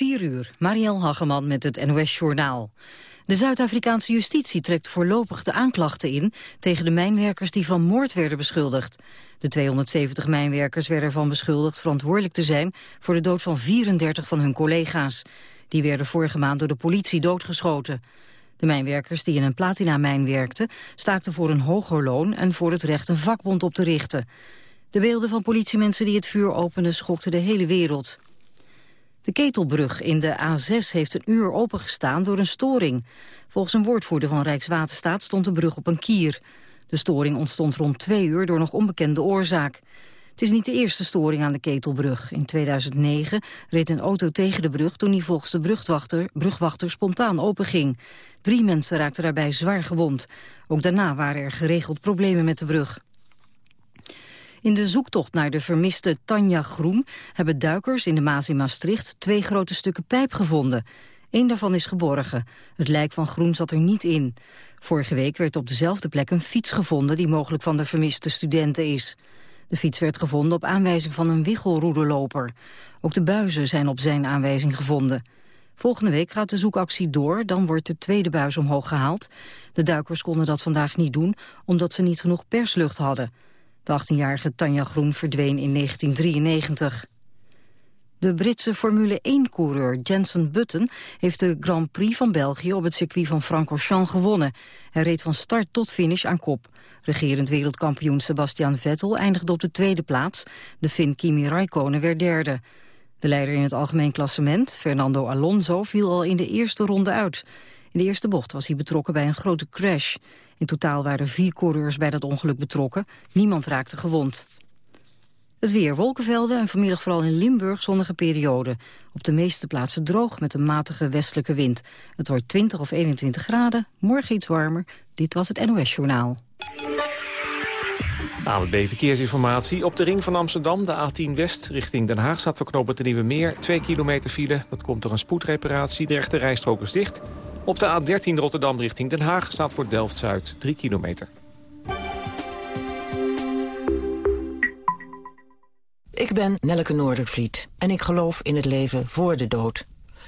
4 uur, Marielle Hageman met het NOS Journaal. De Zuid-Afrikaanse justitie trekt voorlopig de aanklachten in... tegen de mijnwerkers die van moord werden beschuldigd. De 270 mijnwerkers werden ervan beschuldigd verantwoordelijk te zijn... voor de dood van 34 van hun collega's. Die werden vorige maand door de politie doodgeschoten. De mijnwerkers die in een platinamijn werkten... staakten voor een hoger loon en voor het recht een vakbond op te richten. De beelden van politiemensen die het vuur openden schokten de hele wereld. De ketelbrug in de A6 heeft een uur opengestaan door een storing. Volgens een woordvoerder van Rijkswaterstaat stond de brug op een kier. De storing ontstond rond twee uur door nog onbekende oorzaak. Het is niet de eerste storing aan de ketelbrug. In 2009 reed een auto tegen de brug toen die volgens de brugwachter, brugwachter spontaan openging. Drie mensen raakten daarbij zwaar gewond. Ook daarna waren er geregeld problemen met de brug. In de zoektocht naar de vermiste Tanja Groen hebben duikers in de Maas in Maastricht twee grote stukken pijp gevonden. Eén daarvan is geborgen. Het lijk van Groen zat er niet in. Vorige week werd op dezelfde plek een fiets gevonden die mogelijk van de vermiste studenten is. De fiets werd gevonden op aanwijzing van een wichelroederloper. Ook de buizen zijn op zijn aanwijzing gevonden. Volgende week gaat de zoekactie door, dan wordt de tweede buis omhoog gehaald. De duikers konden dat vandaag niet doen, omdat ze niet genoeg perslucht hadden. De 18-jarige Tanja Groen verdween in 1993. De Britse Formule 1-coureur Jensen Button heeft de Grand Prix van België op het circuit van Francorchamps gewonnen. Hij reed van start tot finish aan kop. Regerend wereldkampioen Sebastian Vettel eindigde op de tweede plaats. De Finn Kimi Raikkonen werd derde. De leider in het algemeen klassement, Fernando Alonso, viel al in de eerste ronde uit. In de eerste bocht was hij betrokken bij een grote crash. In totaal waren vier coureurs bij dat ongeluk betrokken. Niemand raakte gewond. Het weer, wolkenvelden en vanmiddag vooral in Limburg zonnige periode. Op de meeste plaatsen droog met een matige westelijke wind. Het wordt 20 of 21 graden, morgen iets warmer. Dit was het NOS Journaal. ANWB Verkeersinformatie. Op de ring van Amsterdam, de A10 West, richting Den Haag... staat verknopen de Nieuwe Meer. Twee kilometer file, dat komt door een spoedreparatie. De rechte rijstrook is dicht. Op de A13 Rotterdam richting Den Haag staat voor Delft-Zuid 3 kilometer. Ik ben Nelleke Noordervliet en ik geloof in het leven voor de dood.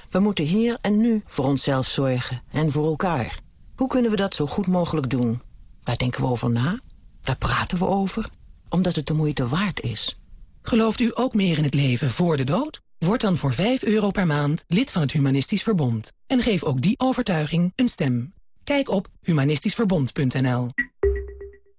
We moeten hier en nu voor onszelf zorgen en voor elkaar. Hoe kunnen we dat zo goed mogelijk doen? Daar denken we over na, daar praten we over, omdat het de moeite waard is. Gelooft u ook meer in het leven voor de dood? Word dan voor 5 euro per maand lid van het Humanistisch Verbond. En geef ook die overtuiging een stem. Kijk op humanistischverbond.nl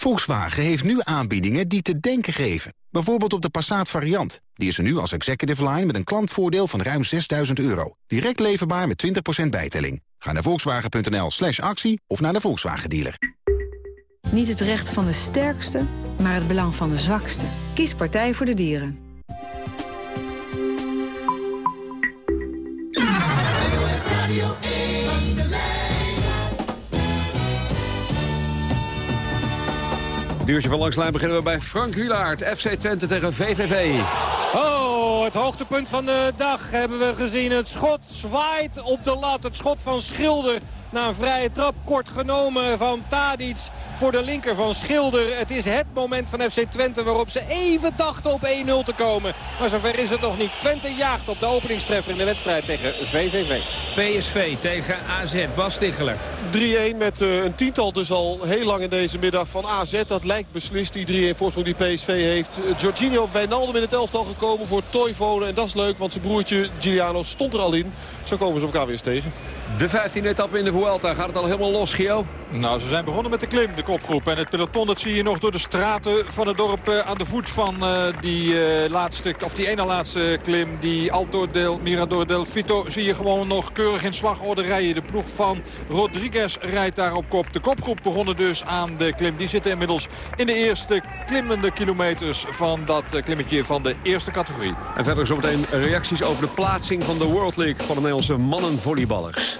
Volkswagen heeft nu aanbiedingen die te denken geven. Bijvoorbeeld op de Passat variant. Die is er nu als executive line met een klantvoordeel van ruim 6000 euro. Direct leverbaar met 20% bijtelling. Ga naar volkswagen.nl slash actie of naar de Volkswagen dealer. Niet het recht van de sterkste, maar het belang van de zwakste. Kies Partij voor de Dieren. Duurtje van langslijn beginnen we bij Frank Hulaert. FC Twente tegen VVV. Oh, het hoogtepunt van de dag hebben we gezien. Het schot zwaait op de lat. Het schot van Schilder na een vrije trap. Kort genomen van Tadic voor de linker van Schilder. Het is het moment van FC Twente waarop ze even dachten op 1-0 te komen. Maar zover is het nog niet. Twente jaagt op de openingstreffer in de wedstrijd tegen VVV. PSV tegen AZ. Bas Ticheler. 3-1 met uh, een tiental dus al heel lang in deze middag van AZ. Dat lijkt beslist, die 3-1 voorsprong die PSV heeft. Uh, Jorginho Wijnaldum in het elftal gekomen voor Toivonen. En dat is leuk, want zijn broertje Giuliano stond er al in. Zo komen ze elkaar weer eens tegen. De 15e etappe in de Vuelta. Gaat het al helemaal los, Gio? Nou, ze zijn begonnen met de klim, de kopgroep. En het peloton dat zie je nog door de straten van het dorp uh, aan de voet van uh, die, uh, laatste, of die ene laatste klim. Die Alto del Mirador del Fito zie je gewoon nog keurig in slagorde rijden. De ploeg van Rodriguez rijdt daar op kop. De kopgroep begonnen dus aan de klim. Die zitten inmiddels in de eerste klimmende kilometers van dat klimmetje van de eerste categorie. En verder zometeen reacties over de plaatsing van de World League van de Nederlandse mannenvolleyballers.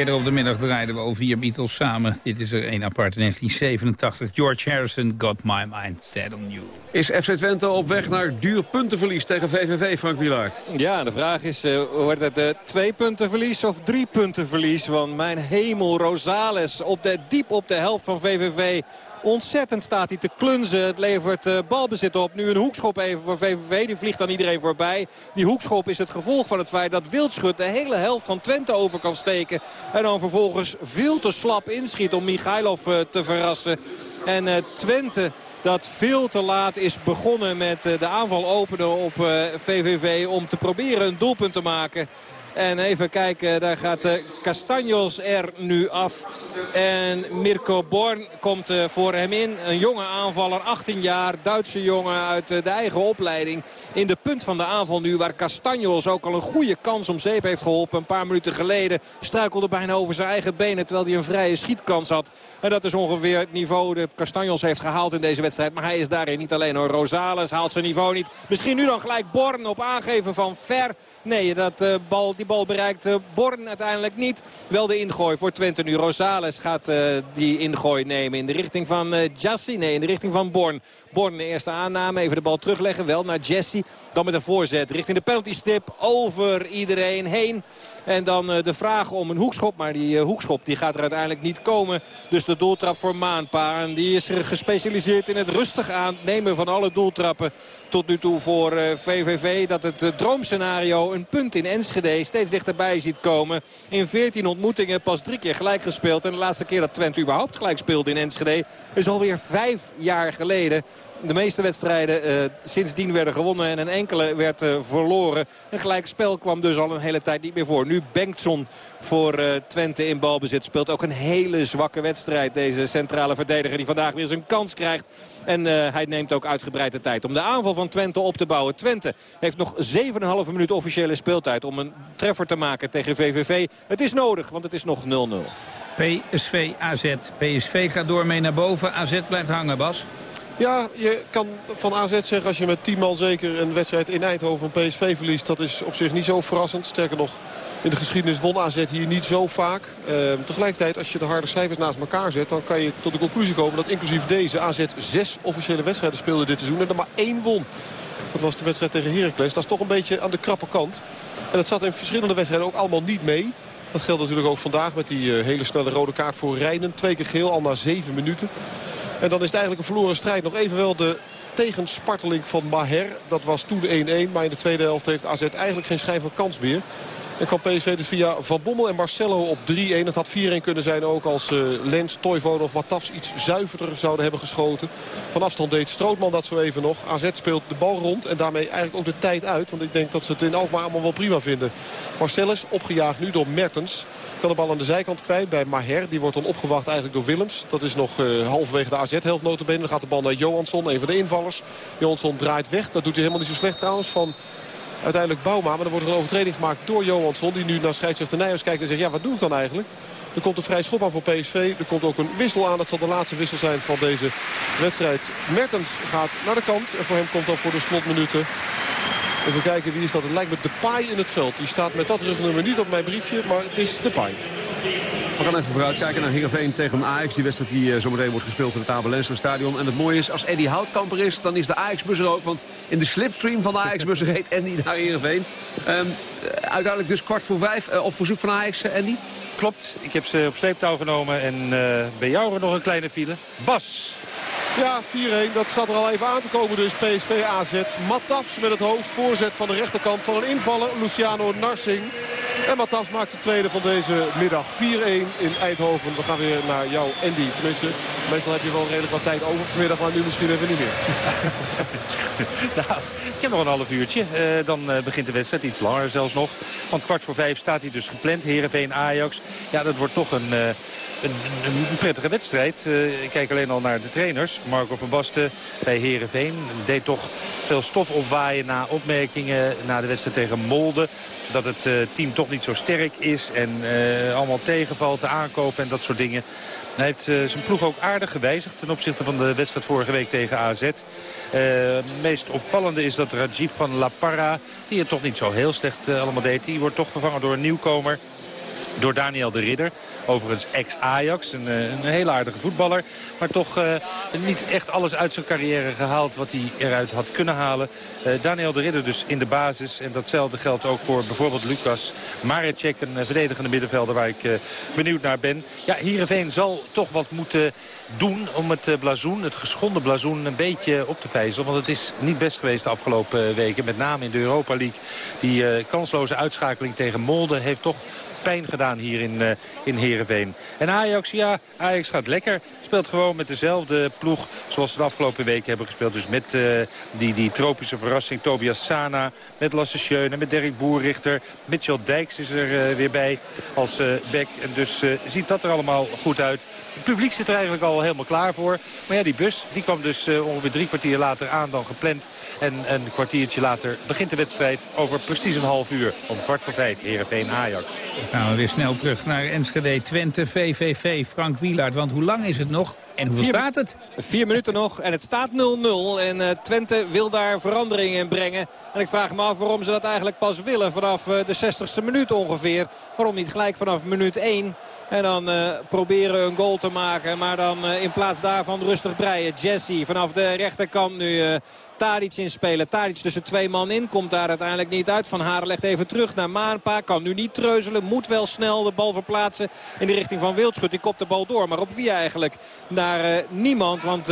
Eerder op de middag draaiden we al vier Beatles samen. Dit is er één apart, 1987. George Harrison, Got My Mind Set On You. Is FC Twente op weg naar duur puntenverlies tegen VVV, Frank Wilaert? Ja, de vraag is, uh, wordt het uh, twee punten verlies of drie punten verlies? Want mijn hemel, Rosales, op de, diep op de helft van VVV... Ontzettend staat hij te klunzen. Het levert uh, balbezit op. Nu een hoekschop even voor VVV. Die vliegt dan iedereen voorbij. Die hoekschop is het gevolg van het feit dat Wildschut de hele helft van Twente over kan steken. En dan vervolgens veel te slap inschiet om Michailov uh, te verrassen. En uh, Twente dat veel te laat is begonnen met de aanval openen op VVV... om te proberen een doelpunt te maken. En even kijken, daar gaat uh, Castanjos er nu af. En Mirko Born komt uh, voor hem in. Een jonge aanvaller, 18 jaar, Duitse jongen uit uh, de eigen opleiding. In de punt van de aanval nu, waar Castanjos ook al een goede kans om zeep heeft geholpen. Een paar minuten geleden struikelde bijna over zijn eigen benen... terwijl hij een vrije schietkans had. En dat is ongeveer het niveau dat Castanjos heeft gehaald in deze wedstrijd. Maar hij is daarin niet alleen hoor. Rosales haalt zijn niveau niet. Misschien nu dan gelijk Born op aangeven van Ver. Nee, dat, bal, die bal bereikt uh, Born uiteindelijk niet. Wel de ingooi voor Twente nu. Rosales gaat uh, die ingooi nemen in de richting van Jassi. Nee, in de richting van Born. Born de eerste aanname. Even de bal terugleggen. Wel naar Jesse. Dan met een voorzet richting de penalty stip. Over iedereen heen. En dan uh, de vraag om een hoekschop. Maar die uh, hoekschop die gaat er uiteindelijk niet komen. Dus de doeltrap voor Maanpa. En die is er gespecialiseerd in het rustig aannemen van alle doeltrappen. Tot nu toe voor VVV. Dat het droomscenario een punt in Enschede steeds dichterbij ziet komen. In 14 ontmoetingen pas drie keer gelijk gespeeld. En de laatste keer dat Twente überhaupt gelijk speelde in Enschede is alweer vijf jaar geleden de meeste wedstrijden uh, sindsdien werden gewonnen en een enkele werd uh, verloren. Een gelijk spel kwam dus al een hele tijd niet meer voor. Nu Bengtson voor uh, Twente in balbezit speelt ook een hele zwakke wedstrijd. Deze centrale verdediger die vandaag weer zijn kans krijgt. En hij neemt ook uitgebreid de tijd om de aanval van Twente op te bouwen. Twente heeft nog 7,5 minuten officiële speeltijd om een treffer te maken tegen VVV. Het is nodig, want het is nog 0-0. PSV AZ. PSV gaat door mee naar boven. AZ blijft hangen, Bas. Ja, je kan van AZ zeggen als je met 10 man zeker een wedstrijd in Eindhoven van PSV verliest. Dat is op zich niet zo verrassend. Sterker nog, in de geschiedenis won AZ hier niet zo vaak. Uh, tegelijkertijd, als je de harde cijfers naast elkaar zet... dan kan je tot de conclusie komen dat inclusief deze AZ zes officiële wedstrijden speelde dit seizoen. En er maar één won. Dat was de wedstrijd tegen Heracles. Dat is toch een beetje aan de krappe kant. En dat zat in verschillende wedstrijden ook allemaal niet mee. Dat geldt natuurlijk ook vandaag met die eh, hele snelle rode kaart voor Rijnen. Twee keer geel, al na zeven minuten. En dan is het eigenlijk een verloren strijd. Nog even wel de tegensparteling van Maher. Dat was toen 1-1. Maar in de tweede helft heeft AZ eigenlijk geen schijn van kans meer. En kan PSV dus via Van Bommel en Marcelo op 3-1. Het had 4-1 kunnen zijn ook als uh, Lens, Toivonen of Matafs iets zuiverder zouden hebben geschoten. Van afstand deed Strootman dat zo even nog. AZ speelt de bal rond en daarmee eigenlijk ook de tijd uit. Want ik denk dat ze het in Alkmaar allemaal wel prima vinden. Marcellus opgejaagd nu door Mertens. Kan de bal aan de zijkant kwijt bij Maher. Die wordt dan opgewacht eigenlijk door Willems. Dat is nog uh, halverwege de AZ-helft notabene. Dan gaat de bal naar Johansson, een van de invallers. Johansson draait weg. Dat doet hij helemaal niet zo slecht trouwens van uiteindelijk Bouma. Maar dan wordt er een overtreding gemaakt door Johansson. Die nu naar scheidsrechter Nijers kijkt en zegt ja wat doe ik dan eigenlijk? Er komt een vrij schop aan voor PSV. Er komt ook een wissel aan. Dat zal de laatste wissel zijn van deze wedstrijd. Mertens gaat naar de kant. En voor hem komt dan voor de slotminuten Even kijken wie is dat. Het lijkt me Depay in het veld. Die staat met dat rugnummer niet op mijn briefje, maar het is Depay. We gaan even vooruit kijken naar Heerenveen tegen Ajax. Die wedstrijd die uh, zometeen wordt gespeeld in het Abelense stadion. En het mooie is, als Eddie Houtkamper is, dan is de Ajax-bus er ook. Want in de slipstream van de Ajax-bus reed Andy naar Heerenveen. Um, uiteindelijk dus kwart voor vijf uh, op verzoek van Ajax, uh, Andy? Klopt, ik heb ze op sleeptouw genomen en uh, bij jou nog een kleine file. Bas, ja, 4-1. Dat zat er al even aan te komen dus. PSV AZ. Matafs met het hoofd. Voorzet van de rechterkant van een invaller. Luciano Narsing. En Matafs maakt zijn tweede van deze middag. 4-1 in Eindhoven. We gaan weer naar jou, Andy. Tenminste, meestal heb je wel redelijk wat tijd over vanmiddag. Maar nu misschien even niet meer. nou, ik heb nog een half uurtje. Uh, dan uh, begint de wedstrijd. Iets langer zelfs nog. Want kwart voor vijf staat hij dus gepland. Heerenveen Ajax. Ja, dat wordt toch een... Uh, een, een, prettige wedstrijd. Uh, ik kijk alleen al naar de trainers. Marco van Basten bij Herenveen deed toch veel stof opwaaien na opmerkingen na de wedstrijd tegen Molde. Dat het uh, team toch niet zo sterk is en uh, allemaal tegenvalt, te aankopen en dat soort dingen. Hij heeft zijn ploeg ook aardig gewijzigd ten opzichte van de wedstrijd vorige week tegen AZ. Het meest opvallende is dat Rajiv van La Parra, die het toch niet zo heel slecht allemaal deed. Die wordt toch vervangen door een nieuwkomer door Daniel de Ridder. Overigens ex-Ajax, een, een hele aardige voetballer. Maar toch uh, niet echt alles uit zijn carrière gehaald wat hij eruit had kunnen halen. Uh, Daniel de Ridder dus in de basis. En datzelfde geldt ook voor bijvoorbeeld Lucas Marecek, een verdedigende middenvelder waar ik benieuwd naar ben. Ja, Heerenveen zal toch wat moeten doen om het blazoen, het geschonden blazoen, een beetje op te vijzelen. Want het is niet best geweest de afgelopen weken. Met name in de Europa League. Die kansloze uitschakeling tegen Molde heeft toch pijn gedaan hier in, uh, in Heerenveen. En Ajax, ja, Ajax gaat lekker. Speelt gewoon met dezelfde ploeg zoals ze de afgelopen weken hebben gespeeld. Dus met uh, die, die tropische verrassing Tobias Sana, met Lasse Schöne, met Derek Boerrichter. Mitchell Dijks is er uh, weer bij als back. En dus ziet dat er allemaal goed uit. Het publiek zit er eigenlijk al helemaal klaar voor. Maar ja, die bus die kwam dus ongeveer drie kwartier later aan dan gepland. En een kwartiertje later begint de wedstrijd over precies een half uur. Om kwart voor vijf, Heerenveen Gaan we weer snel terug naar Enschede, Twente, VVV, Frank Wielaert. Want hoe lang is het nog? En hoeveel Vier, staat het? Vier minuten nog en het staat 0-0. En uh, Twente wil daar verandering in brengen. En ik vraag me af waarom ze dat eigenlijk pas willen vanaf uh, de 60ste minuut ongeveer. Waarom niet gelijk vanaf minuut 1... En dan uh, proberen een goal te maken. Maar dan uh, in plaats daarvan rustig breien. Jesse vanaf de rechterkant nu uh, Tadic inspelen. Tadic tussen twee man in. Komt daar uiteindelijk niet uit. Van Haren legt even terug naar Maanpa. Kan nu niet treuzelen. Moet wel snel de bal verplaatsen in de richting van Wildschut. Die kopt de bal door. Maar op wie eigenlijk? Naar niemand. Want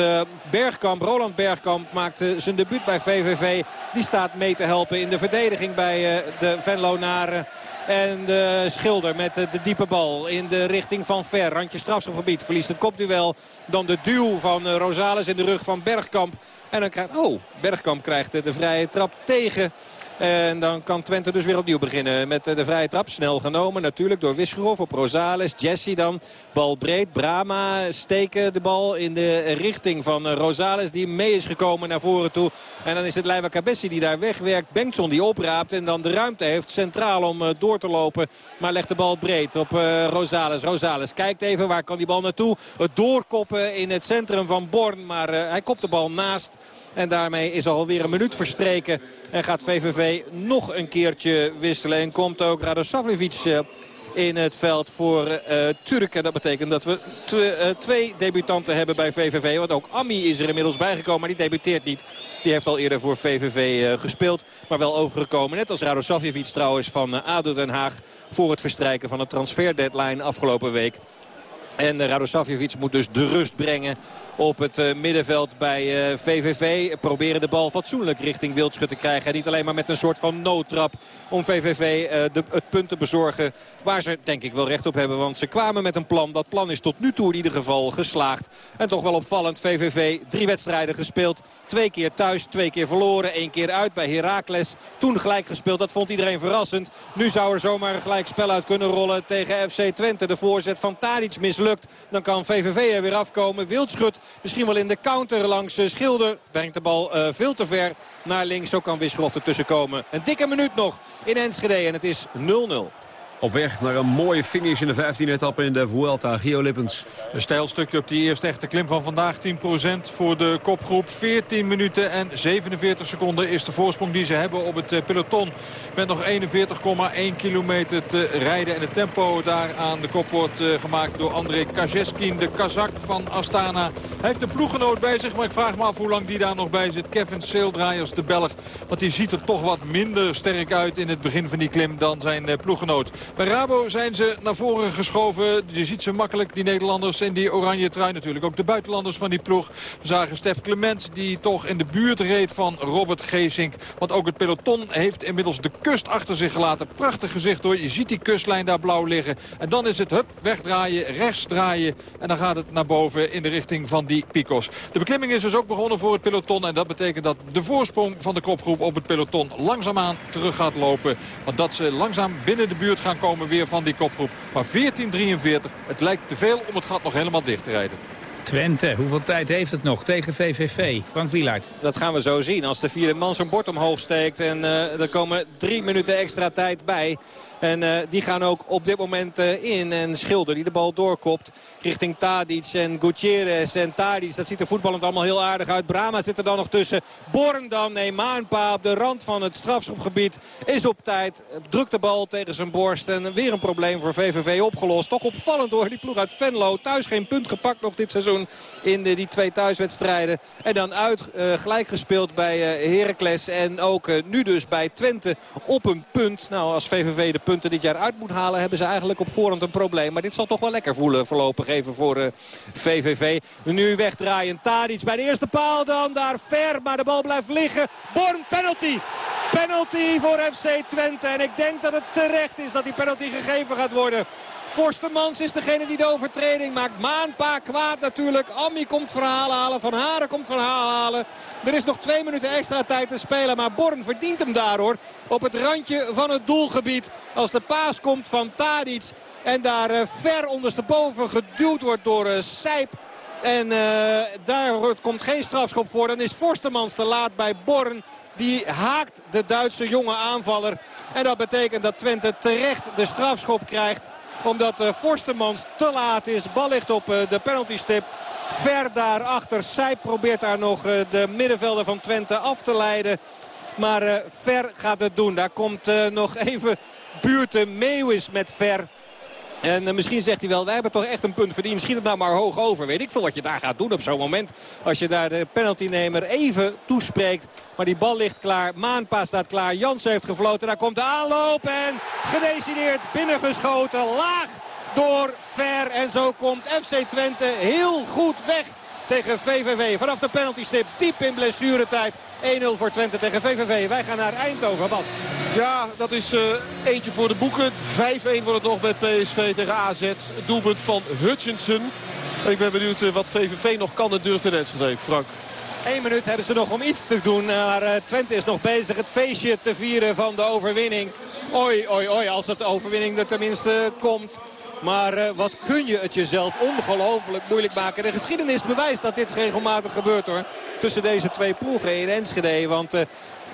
Bergkamp, Roland Bergkamp maakte zijn debuut bij VVV. Die staat mee te helpen in de verdediging bij de Venlonaren. En de Schilder met de diepe bal in de richting van Ver. Randje strafschopgebied. Verliest het kopduel. Dan de duw van Rosales in de rug van Bergkamp. En dan krijgt... Oh, Bergkamp krijgt de vrije trap tegen... En dan kan Twente dus weer opnieuw beginnen met de vrije trap. Snel genomen natuurlijk door Wisgerov op Rosales. Jesse dan, bal breed. Brama steken de bal in de richting van Rosales die mee is gekomen naar voren toe. En dan is het Leiva Cabessi die daar wegwerkt. Bengtson die opraapt en dan de ruimte heeft centraal om door te lopen. Maar legt de bal breed op Rosales. Rosales kijkt even waar kan die bal naartoe. Het doorkoppen in het centrum van Born. Maar hij kopt de bal naast. En daarmee is alweer een minuut verstreken. En gaat VVV nog een keertje wisselen. En komt ook Radosavljevic in het veld voor uh, Turken. Dat betekent dat we uh, twee debutanten hebben bij VVV. Want ook Ami is er inmiddels bijgekomen, maar die debuteert niet. Die heeft al eerder voor VVV gespeeld, maar wel overgekomen. Net als Radosavjevic trouwens van ADO Den Haag voor het verstrijken van de transferdeadline afgelopen week. En Radosavjevic moet dus de rust brengen op het uh, middenveld bij VVV. Proberen de bal fatsoenlijk richting Wildschut te krijgen. En niet alleen maar met een soort van noodtrap om VVV uh, de, het punt te bezorgen. Waar ze denk ik wel recht op hebben. Want ze kwamen met een plan. Dat plan is tot nu toe in ieder geval geslaagd. En toch wel opvallend. VVV drie wedstrijden gespeeld. Twee keer thuis, twee keer verloren. één keer uit bij Heracles. Toen gelijk gespeeld. Dat vond iedereen verrassend. Nu zou er zomaar een gelijk spel uit kunnen rollen tegen FC Twente. De voorzet van Tadic mislukt. Dan kan VVV er weer afkomen. Wildschut Misschien wel in de counter langs Schilder. Brengt de bal uh, veel te ver naar links. Zo kan Wisgerhoff ertussen komen. Een dikke minuut nog in Enschede en het is 0-0. Op weg naar een mooie finish in de 15e etappe in de Vuelta. Gio Lippens. Een stijl stukje op die eerste echte klim van vandaag. 10% voor de kopgroep. 14 minuten en 47 seconden is de voorsprong die ze hebben op het peloton. Met nog 41,1 kilometer te rijden. En het tempo daar aan de kop wordt gemaakt door André Kajeskin. De Kazak van Astana. Hij heeft een ploeggenoot bij zich. Maar ik vraag me af hoe lang die daar nog bij zit. Kevin Seeldraaiers, de Belg. Want die ziet er toch wat minder sterk uit in het begin van die klim dan zijn ploeggenoot. Bij Rabo zijn ze naar voren geschoven. Je ziet ze makkelijk, die Nederlanders in die oranje trui natuurlijk. Ook de buitenlanders van die ploeg. We zagen Stef Clement die toch in de buurt reed van Robert Geesink. Want ook het peloton heeft inmiddels de kust achter zich gelaten. Prachtig gezicht hoor. Je ziet die kustlijn daar blauw liggen. En dan is het hup, wegdraaien, rechts draaien. En dan gaat het naar boven in de richting van die picos. De beklimming is dus ook begonnen voor het peloton. En dat betekent dat de voorsprong van de kopgroep op het peloton langzaamaan terug gaat lopen. Want dat ze langzaam binnen de buurt gaan komen weer van die kopgroep. Maar 14-43, het lijkt te veel om het gat nog helemaal dicht te rijden. Twente, hoeveel tijd heeft het nog tegen VVV? Frank Wielaert. Dat gaan we zo zien als de vierde man zijn bord omhoog steekt. En uh, er komen drie minuten extra tijd bij. En uh, die gaan ook op dit moment uh, in. En Schilder die de bal doorkopt richting Tadic en Gutierrez en Tadic. Dat ziet er voetballend allemaal heel aardig uit. Brama zit er dan nog tussen. Born dan, nee, Maanpa op de rand van het strafschopgebied is op tijd. Drukt de bal tegen zijn borst en weer een probleem voor VVV opgelost. Toch opvallend hoor, die ploeg uit Venlo. Thuis geen punt gepakt nog dit seizoen in die twee thuiswedstrijden. En dan uit uh, gelijk gespeeld bij Heracles en ook nu dus bij Twente op een punt. Nou, als VVV de punten dit jaar uit moet halen... hebben ze eigenlijk op voorhand een probleem. Maar dit zal toch wel lekker voelen voorlopig even voor uh, VVV. Nu wegdraaien Tadic bij de eerste paal dan daar ver. Maar de bal blijft liggen. Born penalty. Penalty voor FC Twente. En ik denk dat het terecht is dat die penalty gegeven gaat worden. Forstemans is degene die de overtreding maakt. Maanpa kwaad natuurlijk. Ammi komt verhaal halen. Van Haren komt verhaal halen. Er is nog twee minuten extra tijd te spelen. Maar Born verdient hem daar hoor. Op het randje van het doelgebied. Als de paas komt van Tadic. En daar uh, ver ondersteboven geduwd wordt door uh, Sijp. En uh, daar komt geen strafschop voor. Dan is Forstemans te laat bij Born. Die haakt de Duitse jonge aanvaller. En dat betekent dat Twente terecht de strafschop krijgt omdat uh, Forstemans te laat is. Bal ligt op uh, de penaltystip. Ver daarachter. Zij probeert daar nog uh, de middenvelder van Twente af te leiden. Maar Ver gaat het doen. Daar komt nog even buurten Meeuwis met Ver. En uh, misschien zegt hij wel, wij hebben toch echt een punt verdiend. Schiet het nou maar hoog over. Weet ik veel wat je daar gaat doen op zo'n moment. Als je daar de penaltynemer even toespreekt. Maar die bal ligt klaar. Maanpa staat klaar. Jansen heeft gefloten. Daar komt de aanloop. En gedecideerd binnengeschoten. Laag door Ver. En zo komt FC Twente heel goed weg tegen VVV. Vanaf de penaltystip diep in blessuretijd. 1-0 voor Twente tegen VVV. Wij gaan naar Eindhoven. Bas. Ja, dat is uh, eentje voor de boeken. 5-1 wordt het nog bij PSV tegen AZ. Het doelpunt van Hutchinson. Ik ben benieuwd uh, wat VVV nog kan en durft in Enschede. Frank. Eén minuut hebben ze nog om iets te doen. Maar uh, Twente is nog bezig het feestje te vieren van de overwinning. Oi, oi, oi, als het overwinning er tenminste komt. Maar uh, wat kun je het jezelf ongelooflijk moeilijk maken. De geschiedenis bewijst dat dit regelmatig gebeurt hoor. Tussen deze twee ploegen in Enschede. Want uh,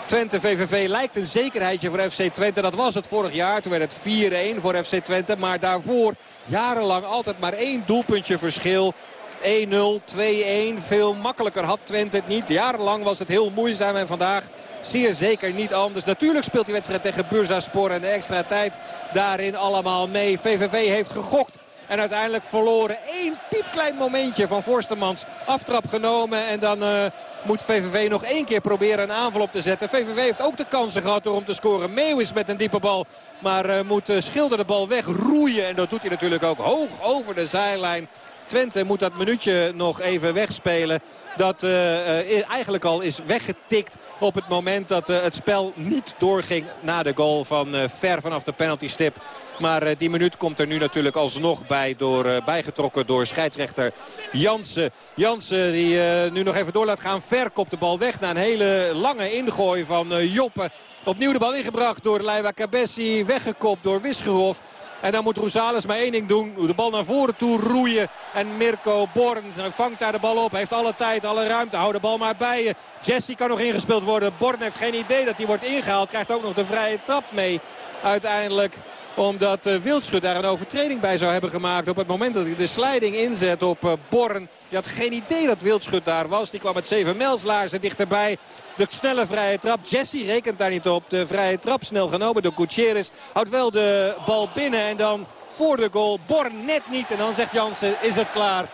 Twente VVV lijkt een zekerheidje voor FC Twente. Dat was het vorig jaar. Toen werd het 4-1 voor FC Twente. Maar daarvoor jarenlang altijd maar één doelpuntje verschil. 1-0, 2-1. Veel makkelijker had Twente het niet. Jarenlang was het heel moeizaam. En vandaag zeer zeker niet anders. Natuurlijk speelt die wedstrijd tegen Bursaspor en de extra tijd daarin allemaal mee. VVV heeft gegokt. En uiteindelijk verloren. Eén piepklein momentje van Forstemans. Aftrap genomen en dan uh, moet VVV nog één keer proberen een aanval op te zetten. VVV heeft ook de kansen gehad om te scoren. Meeuwis met een diepe bal. Maar uh, moet uh, Schilder de bal wegroeien. En dat doet hij natuurlijk ook hoog over de zijlijn. Twente moet dat minuutje nog even wegspelen. Dat uh, eigenlijk al is weggetikt op het moment dat uh, het spel niet doorging na de goal van Ver vanaf de penaltystip. Maar die minuut komt er nu natuurlijk alsnog bij door, bijgetrokken door scheidsrechter Jansen. Jansen die nu nog even door laat gaan. Ver kopt de bal weg na een hele lange ingooi van Joppe. Opnieuw de bal ingebracht door Leiva Cabessi. Weggekopt door Wisgerhof. En dan moet Rosales maar één ding doen. De bal naar voren toe roeien. En Mirko Born vangt daar de bal op. Heeft alle tijd, alle ruimte. Hou de bal maar bij je. Jesse kan nog ingespeeld worden. Born heeft geen idee dat hij wordt ingehaald. Krijgt ook nog de vrije trap mee. Uiteindelijk omdat uh, Wildschut daar een overtreding bij zou hebben gemaakt. Op het moment dat hij de sliding inzet op uh, Born. Je had geen idee dat Wildschut daar was. Die kwam met zeven mijlslaarzen dichterbij. De snelle vrije trap. Jesse rekent daar niet op. De vrije trap snel genomen door Gutierrez. Houdt wel de bal binnen en dan voor de goal. Born net niet. En dan zegt Jansen, is het klaar.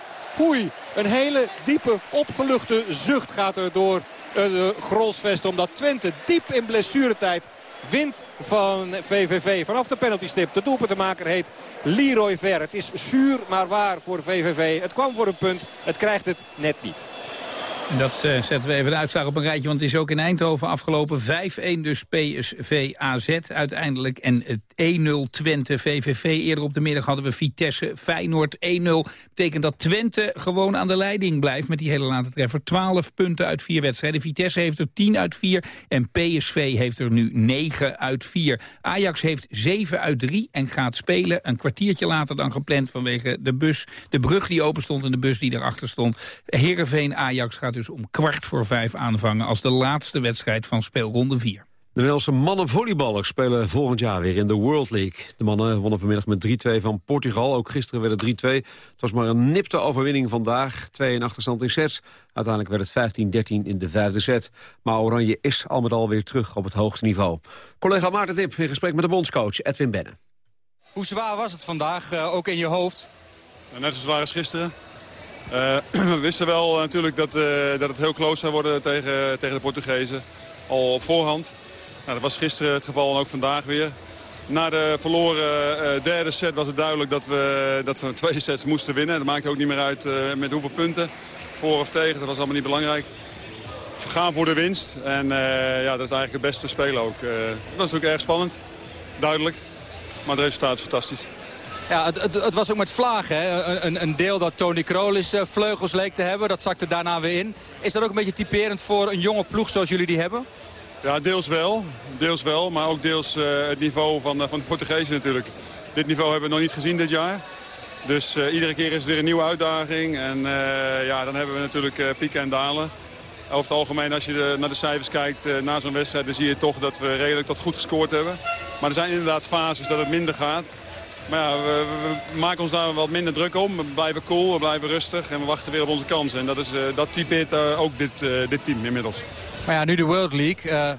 Oei, een hele diepe opgeluchte zucht gaat er door uh, de Grolsvest. Omdat Twente diep in blessuretijd wint van VVV. Vanaf de penaltystip. De doelpuntenmaker heet Leroy Ver. Het is zuur maar waar voor VVV. Het kwam voor een punt. Het krijgt het net niet. Dat uh, zetten we even de uitslag op een rijtje, want het is ook in Eindhoven afgelopen. 5-1 dus PSV AZ uiteindelijk en 1-0 Twente VVV. Eerder op de middag hadden we Vitesse Feyenoord 1-0. Betekent dat Twente gewoon aan de leiding blijft met die hele late treffer. 12 punten uit 4 wedstrijden. Vitesse heeft er 10 uit 4 en PSV heeft er nu 9 uit 4. Ajax heeft 7 uit 3 en gaat spelen een kwartiertje later dan gepland vanwege de bus. De brug die open stond en de bus die erachter stond. Heerenveen Ajax gaat dus om kwart voor vijf aanvangen als de laatste wedstrijd van speelronde 4. De Nederlandse mannenvolleyballers spelen volgend jaar weer in de World League. De mannen wonnen vanmiddag met 3-2 van Portugal. Ook gisteren werd het 3-2. Het was maar een nipte overwinning vandaag. 2 in achterstand in sets. Uiteindelijk werd het 15-13 in de vijfde set. Maar Oranje is al met al weer terug op het hoogste niveau. Collega Maarten Tip in gesprek met de bondscoach Edwin Benne. Hoe zwaar was het vandaag, uh, ook in je hoofd? Net zo zwaar als gisteren. Uh, we wisten wel uh, natuurlijk dat, uh, dat het heel close zou worden tegen, tegen de Portugezen. Al op voorhand. Nou, dat was gisteren het geval en ook vandaag weer. Na de verloren derde set was het duidelijk dat we, dat we twee sets moesten winnen. Dat maakte ook niet meer uit met hoeveel punten. Voor of tegen, dat was allemaal niet belangrijk. We gaan voor de winst. En ja, dat is eigenlijk het beste spelen ook. dat is ook erg spannend. Duidelijk. Maar het resultaat is fantastisch. Ja, het, het, het, was ook met vlagen. Hè? Een, een, deel dat Tony Krolis uh, vleugels leek te hebben. Dat zakte daarna weer in. Is dat ook een beetje typerend voor een jonge ploeg zoals jullie die hebben? Ja, deels wel. Deels wel. Maar ook deels uh, het niveau van, uh, van de Portugezen natuurlijk. Dit niveau hebben we nog niet gezien dit jaar. Dus iedere keer is het weer een nieuwe uitdaging. En ja, dan hebben we natuurlijk pieken en dalen. Over het algemeen, als je naar de cijfers kijkt na zo'n wedstrijd... dan zie je toch dat we redelijk tot goed gescoord hebben. Maar er zijn inderdaad fases dat het minder gaat. Maar ja, we, we, maken ons daar wat minder druk om. We blijven cool, we blijven rustig en we wachten weer op onze kansen. En dat, is, uh, dat typeert uh, ook dit, uh, dit team inmiddels. Maar ja, nu de World League.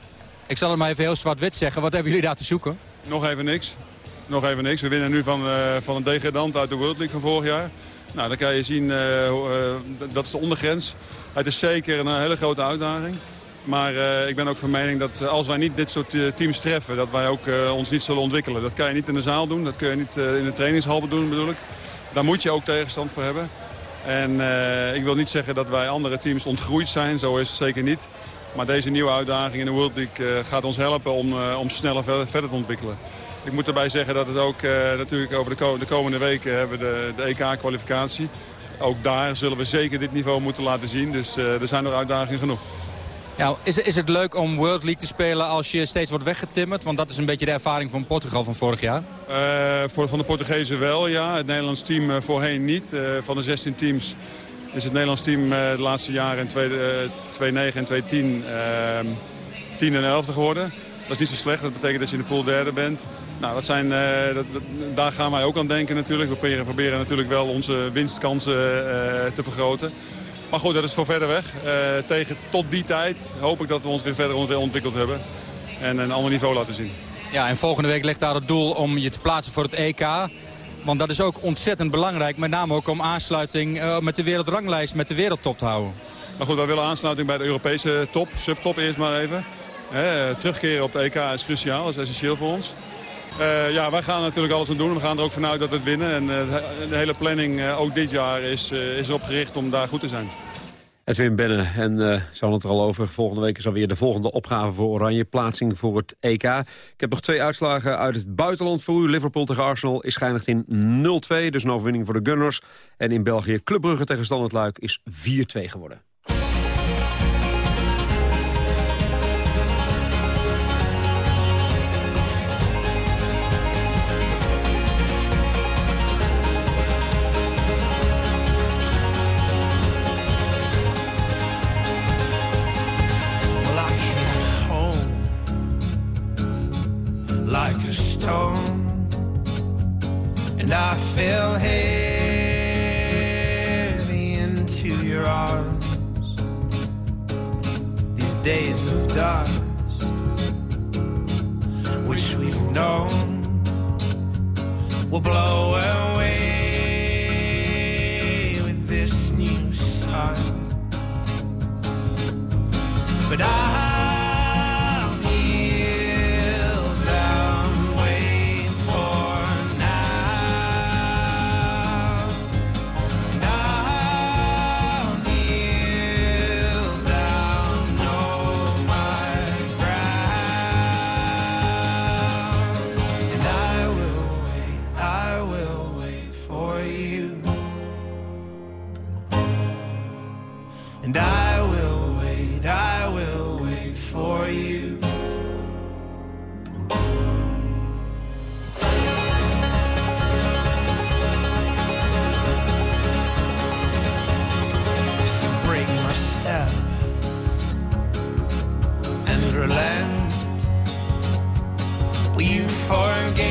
ik zal het maar even heel zwart-wit zeggen. Wat hebben jullie daar te zoeken? Nog even niks. Nog even niks. We winnen nu van, van een degradant uit de World League van vorig jaar. Nou, dan kan je zien, dat is de ondergrens. Het is zeker een hele grote uitdaging. Maar uh, ik ben ook van mening dat als wij niet dit soort uh, teams treffen... dat wij ook ons niet zullen ontwikkelen. Dat kan je niet in de zaal doen. Dat kun je niet in de trainingshal doen, bedoel ik. Daar moet je ook tegenstand voor hebben. En ik wil niet zeggen dat wij andere teams ontgroeid zijn. Zo is het zeker niet. Maar deze nieuwe uitdaging in de World League gaat ons helpen om, om sneller verder, te ontwikkelen. Ik moet erbij zeggen dat het ook natuurlijk over de, ko de, komende weken hebben de, de EK-kwalificatie. Ook daar zullen we zeker dit niveau moeten laten zien. Dus er zijn nog uitdagingen genoeg. Is, is het leuk om World League te spelen als je steeds wordt weggetimmerd? Want dat is een beetje de ervaring van Portugal van vorig jaar. Uh, voor, van de Portugezen wel, ja. Het Nederlands team uh, voorheen niet. Uh, van de 16 teams is het Nederlands team de laatste jaren in 2009 en 2010 10 en 11 geworden. Dat is niet zo slecht. Dat betekent dat je in de pool derde bent. Nou, dat zijn, eh, dat, daar gaan wij ook aan denken natuurlijk. We proberen, proberen natuurlijk wel onze winstkansen eh, te vergroten. Maar goed, dat is voor verder weg. Eh, tegen, tot die tijd hoop ik dat we ons weer verder ontwikkeld hebben. En een ander niveau laten zien. Ja, en volgende week ligt daar het doel om je te plaatsen voor het EK. Want dat is ook ontzettend belangrijk. Met name ook om aansluiting eh, met de wereldranglijst, met de wereldtop te houden. Maar goed, wij willen aansluiting bij de Europese top, subtop eerst maar even. Hè, terugkeren op de EK is cruciaal, dat is essentieel voor ons. Eh, ja, wij gaan natuurlijk alles aan doen. We gaan er ook vanuit dat we het winnen. En eh, de hele planning, eh, ook dit jaar, is, is erop om daar goed te zijn. Edwin Bennen en eh zal het er al over. Volgende week is alweer de volgende opgave voor Oranje. Plaatsing voor het EK. Ik heb nog twee uitslagen uit het buitenland voor u. Liverpool tegen Arsenal is geëindigd in 0-2. Dus een overwinning voor de Gunners. En in België Club Brugge tegen Standard Luik is 4-2 geworden. And I fell heavy into your arms. These days of dust, which we've known, will blow away with this new sun. But I'll you forgave,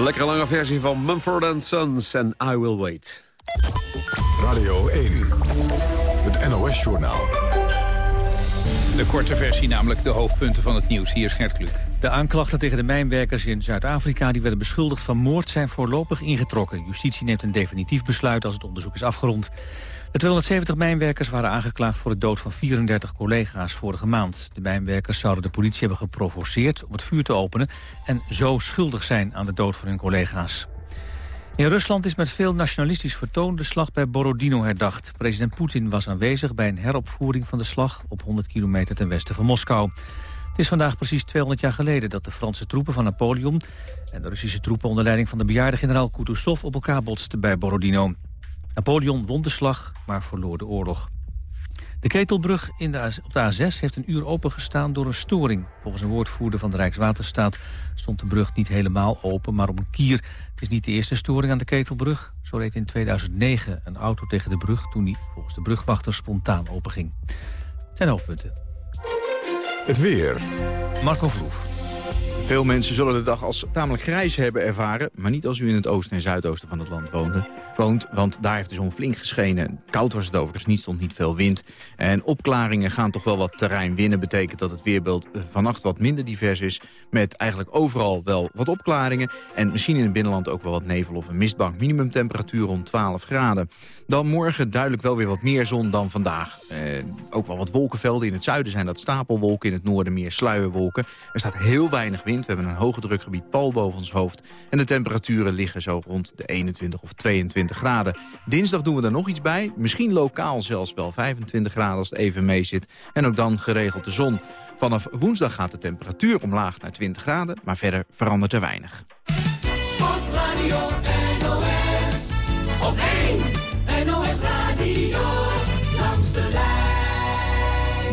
De lekkere lange versie van Mumford Sons en I Will Wait. Radio 1, het NOS-journaal. De korte versie, namelijk de hoofdpunten van het nieuws. Hier is Gert Kluk. De aanklachten tegen de mijnwerkers in Zuid-Afrika... die werden beschuldigd van moord zijn voorlopig ingetrokken. Justitie neemt een definitief besluit als het onderzoek is afgerond. De 270 mijnwerkers waren aangeklaagd voor de dood van 34 collega's vorige maand. De mijnwerkers zouden de politie hebben geprovoceerd om het vuur te openen... en zo schuldig zijn aan de dood van hun collega's. In Rusland is met veel nationalistisch vertoon de slag bij Borodino herdacht. President Poetin was aanwezig bij een heropvoering van de slag... op 100 kilometer ten westen van Moskou. Het is vandaag precies 200 jaar geleden dat de Franse troepen van Napoleon... en de Russische troepen onder leiding van de bejaarde generaal Kutuzov... op elkaar botsten bij Borodino. Napoleon won de slag, maar verloor de oorlog. De Ketelbrug in de, op de A6 heeft een uur opengestaan door een storing. Volgens een woordvoerder van de Rijkswaterstaat stond de brug niet helemaal open, maar op een kier. Het is niet de eerste storing aan de Ketelbrug. Zo reed in 2009 een auto tegen de brug toen die volgens de brugwachter spontaan openging. Zijn hoofdpunten. Het weer. Marco Vroef. Veel mensen zullen de dag als tamelijk grijs hebben ervaren... maar niet als u in het oosten en zuidoosten van het land woonde, woont. Want daar heeft de zon flink geschenen. Koud was het overigens, niet stond niet veel wind. En opklaringen gaan toch wel wat terrein winnen. Betekent dat het weerbeeld vannacht wat minder divers is... met eigenlijk overal wel wat opklaringen. En misschien in het binnenland ook wel wat nevel of een mistbank. Minimumtemperatuur rond 12 graden. Dan morgen duidelijk wel weer wat meer zon dan vandaag. Eh, ook wel wat wolkenvelden. In het zuiden zijn dat stapelwolken. In het noorden meer sluierwolken. Er staat heel weinig wind. We hebben een hoge drukgebied pal boven ons hoofd. En de temperaturen liggen zo rond de 21 of 22 graden. Dinsdag doen we er nog iets bij. Misschien lokaal zelfs wel 25 graden als het even mee zit. En ook dan geregeld de zon. Vanaf woensdag gaat de temperatuur omlaag naar 20 graden. Maar verder verandert er weinig. Sportradio NOS. Op 1 NOS Radio.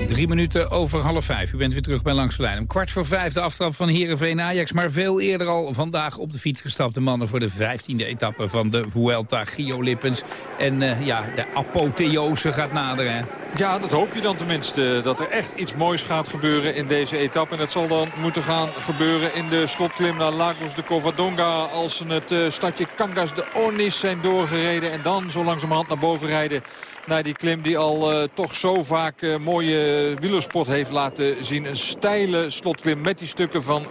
Drie minuten over half vijf. U bent weer terug bij Langs de. Om kwart voor vijf de aftrap van Heerenveen Ajax. Maar veel eerder al vandaag op de fiets gestapte mannen... voor de vijftiende etappe van de Vuelta Gio Lippens. En eh, ja, de apotheose gaat naderen. Ja, dat hoop je dan tenminste. Dat er echt iets moois gaat gebeuren in deze etappe. En dat zal dan moeten gaan gebeuren in de slotklim naar Lagos de Covadonga. Als ze het eh, stadje Cangas de Onis zijn doorgereden. En dan zo langzamerhand naar boven rijden naar die klim die al eh, toch zo vaak eh, mooie wielersport heeft laten zien. Een steile slotklim met die stukken van 15%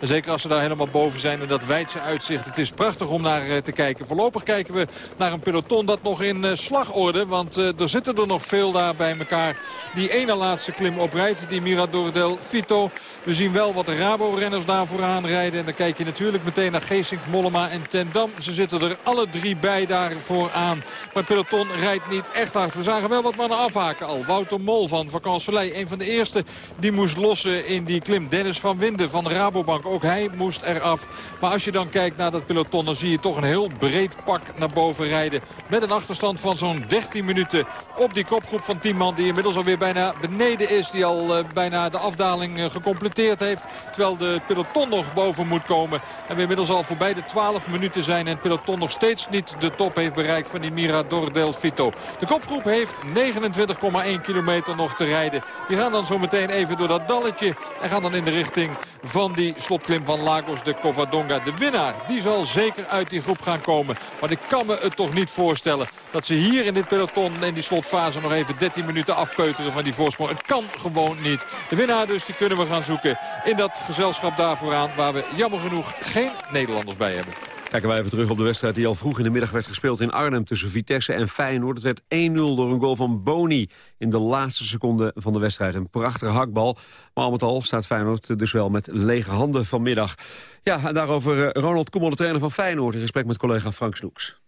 En zeker als ze daar helemaal boven zijn en dat wijdse uitzicht. Het is prachtig om naar eh, te kijken. Voorlopig kijken we naar een peloton dat nog in slagorde. Want er zitten er nog veel daar bij elkaar. Die ene laatste klim oprijdt, die Mirador del Fito. We zien wel wat Rabo-renners daar vooraan rijden. En dan kijk je natuurlijk meteen naar Geesink, Mollema en Tendam. Ze zitten er alle drie bij daar vooraan. Maar het rijdt niet echt hard. We zagen wel wat mannen afhaken al. Wouter Mol van Vakanselij, een van de eerste die moest lossen in die klim. Dennis van Winden van Rabobank, ook hij moest eraf. Maar als je dan kijkt naar dat peloton, dan zie je toch een heel breed pak naar boven rijden. Met een achterstand van zo'n 13 minuten op die kopgroep van 10 man... die inmiddels alweer bijna beneden is. Die al eh, bijna de afdaling eh, gecompleteerd heeft. Terwijl de peloton nog boven moet komen. En we inmiddels al voorbij de 12 minuten zijn. En het peloton nog steeds niet de top heeft bereikt van die Mirador del De kopgroep heeft 29,1 kilometer nog te rijden. Die gaan dan zo meteen even door dat dalletje. En gaan dan in de richting van die slotklim van Lagos de Covadonga. De winnaar, die zal zeker uit die groep gaan komen. Maar ik kan me het toch niet voorstellen dat ze hier in dit peloton in die slotfase nog even 13 minuten afpeuteren van die voorsprong. Het kan gewoon niet. De winnaar dus, die kunnen we gaan zoeken in dat gezelschap daar vooraan. Waar we jammer genoeg geen Nederlanders bij hebben. Kijken wij even terug op de wedstrijd die al vroeg in de middag werd gespeeld in Arnhem tussen Vitesse en Feyenoord. Het werd 1-0 door een goal van Boni in de laatste seconde van de wedstrijd. Een prachtige hakbal. Maar al met al staat Feyenoord dus wel met lege handen vanmiddag. Ja, en daarover eh, Ronald Koeman, de trainer van Feyenoord, in gesprek met collega Frank Snoeks.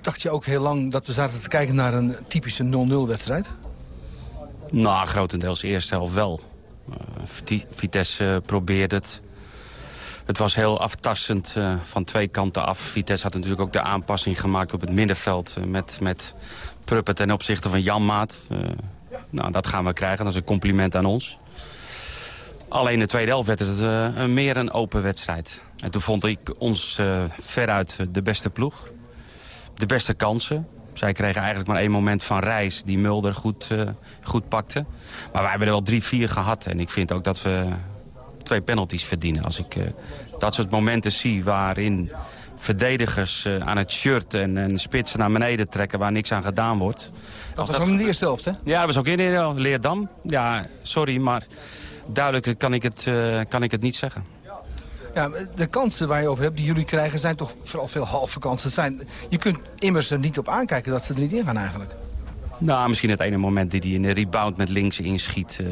Dacht je ook heel lang dat we zaten te kijken naar een typische 0-0 wedstrijd? Nou, grotendeels de eerste helft wel. Eh, Vitesse probeerde het. Het was heel aftastend eh, van twee kanten af. Vitesse had natuurlijk ook de aanpassing gemaakt op het middenveld... eh, met, met Pruppen ten opzichte van Janmaat. Eh nou, dat gaan we krijgen. Dat is een compliment aan ons. Alleen de tweede helft werd het een meer een open wedstrijd. En toen vond ik ons veruit de beste ploeg. De beste kansen. Zij kregen eigenlijk maar één moment van reis die Mulder goed, goed pakte. Maar wij hebben er wel drie, vier gehad. En ik vind ook dat we twee penalties verdienen. Als ik eh, dat soort momenten zie waarin verdedigers eh, aan het shirt en, en spitsen naar beneden trekken waar niks aan gedaan wordt. Dat was ook in de eerste helft, hè? Ja, dat was ook in de eerste helft. Leerdam. Ja, sorry, maar duidelijk kan ik het, eh, kan ik het niet zeggen. Ja, de kansen waar je over hebt, die jullie krijgen, zijn toch vooral veel halve kansen. Het Zijn, je kunt immers er niet op aankijken dat ze er niet in gaan eigenlijk. Nou, misschien het ene moment die hij in de rebound met links inschiet... eh,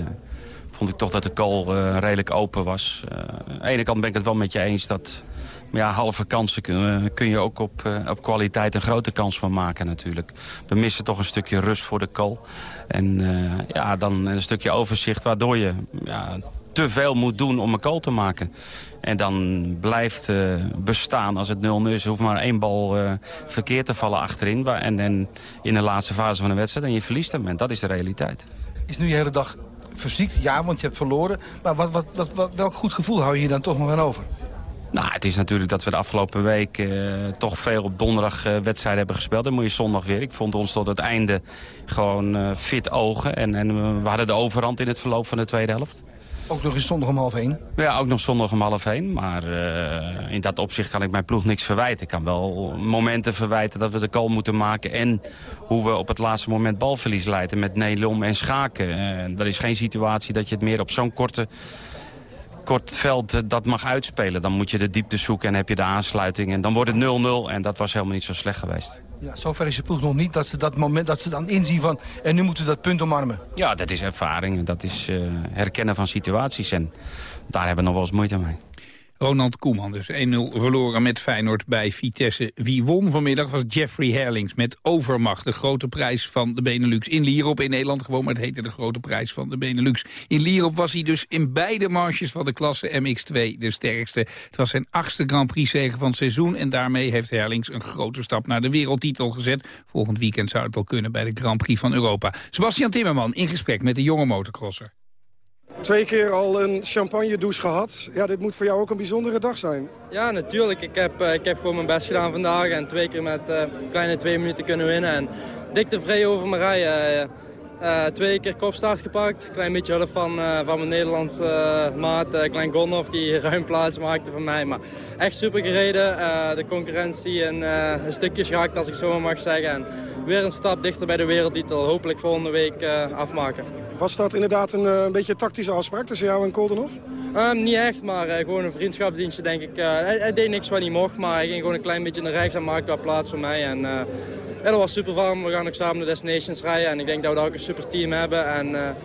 vond ik toch dat de goal eh, redelijk open was. Eh, aan de ene kant ben ik het wel met je eens dat... Ja, halve kansen kun, eh, kun je ook op, op kwaliteit een grote kans van maken natuurlijk. We missen toch een stukje rust voor de goal. En ja, dan een stukje overzicht waardoor je ja, te veel moet doen om een goal te maken. En dan blijft bestaan als het 0-0 is. Hoeft maar één bal verkeerd te vallen achterin. En, en in de laatste fase van de wedstrijd. En je verliest hem. En dat is de realiteit. Is nu je hele dag verziekt? Ja, want je hebt verloren. Maar wat, wat, wat, wat- welk goed gevoel hou je hier dan toch nog aan over? Nou, het is natuurlijk dat we de afgelopen week eh, toch veel op donderdag eh, wedstrijden hebben gespeeld. Dan moet je zondag weer. Ik vond ons tot het einde gewoon eh, fit ogen. En, en we hadden de overhand in het verloop van de tweede helft. Ook nog eens zondag om half één. Ja, ook nog zondag om half één. Maar eh, in dat opzicht kan ik mijn ploeg niks verwijten. Ik kan wel momenten verwijten dat we de goal moeten maken. En hoe we op het laatste moment balverlies leiden met Nelom en Schaken. Eh, dat is geen situatie dat je het meer op zo'n korte kort veld eh, dat mag uitspelen. Dan moet je de diepte zoeken en heb je de aansluiting. En dan wordt het 0-0 en dat was helemaal niet zo slecht geweest. Ja, zover is ploeg nog niet dat ze dat moment dat ze dan inzien van... en nu moeten we dat punt omarmen. Ja, dat is ervaring. Dat is eh, herkennen van situaties. En daar hebben we nog wel eens moeite mee. Ronald Koeman dus 1-0 verloren met Feyenoord bij Vitesse. Wie won vanmiddag was Jeffrey Herlings met overmacht. De grote prijs van de Benelux in Lierop. In Nederland gewoon, maar het heette de grote prijs van de Benelux. In Lierop was hij dus in beide marges van de klasse MX2 de sterkste. Het was zijn achtste Grand Prix zege van het seizoen. En daarmee heeft Herlings een grote stap naar de wereldtitel gezet. Volgend weekend zou het al kunnen bij de Grand Prix van Europa. Sebastian Timmerman in gesprek met de jonge motocrosser. Twee keer al een champagne douche gehad. Ja, dit moet voor jou ook een bijzondere dag zijn. Ja, natuurlijk. Ik heb, eh, ik heb gewoon mijn best gedaan vandaag. En twee keer met eh, kleine twee minuten kunnen winnen. En dik tevreden over mijn rijden. Eh, twee keer kopstart gepakt. Klein beetje hulp van, van mijn Nederlandse maat, Klein Gonhoff, die ruim plaats maakte voor mij. Maar echt super gereden. De concurrentie eh, een stukje gehakt, als ik zo maar mag zeggen. En weer een stap dichter bij de wereldtitel. Hopelijk volgende week afmaken. Was dat inderdaad een, eh, een beetje een tactische afspraak tussen jou en Koldenhoff? Ehm, niet echt, maar eh, gewoon een vriendschapsdienstje denk ik. Eh, hij, hij deed niks wat hij mocht, maar hij ging gewoon een klein beetje naar rechts en maakte wat plaats voor mij. En ja, dat was super van. We gaan ook samen de Destinations rijden en ik denk dat we daar ook een super team hebben. En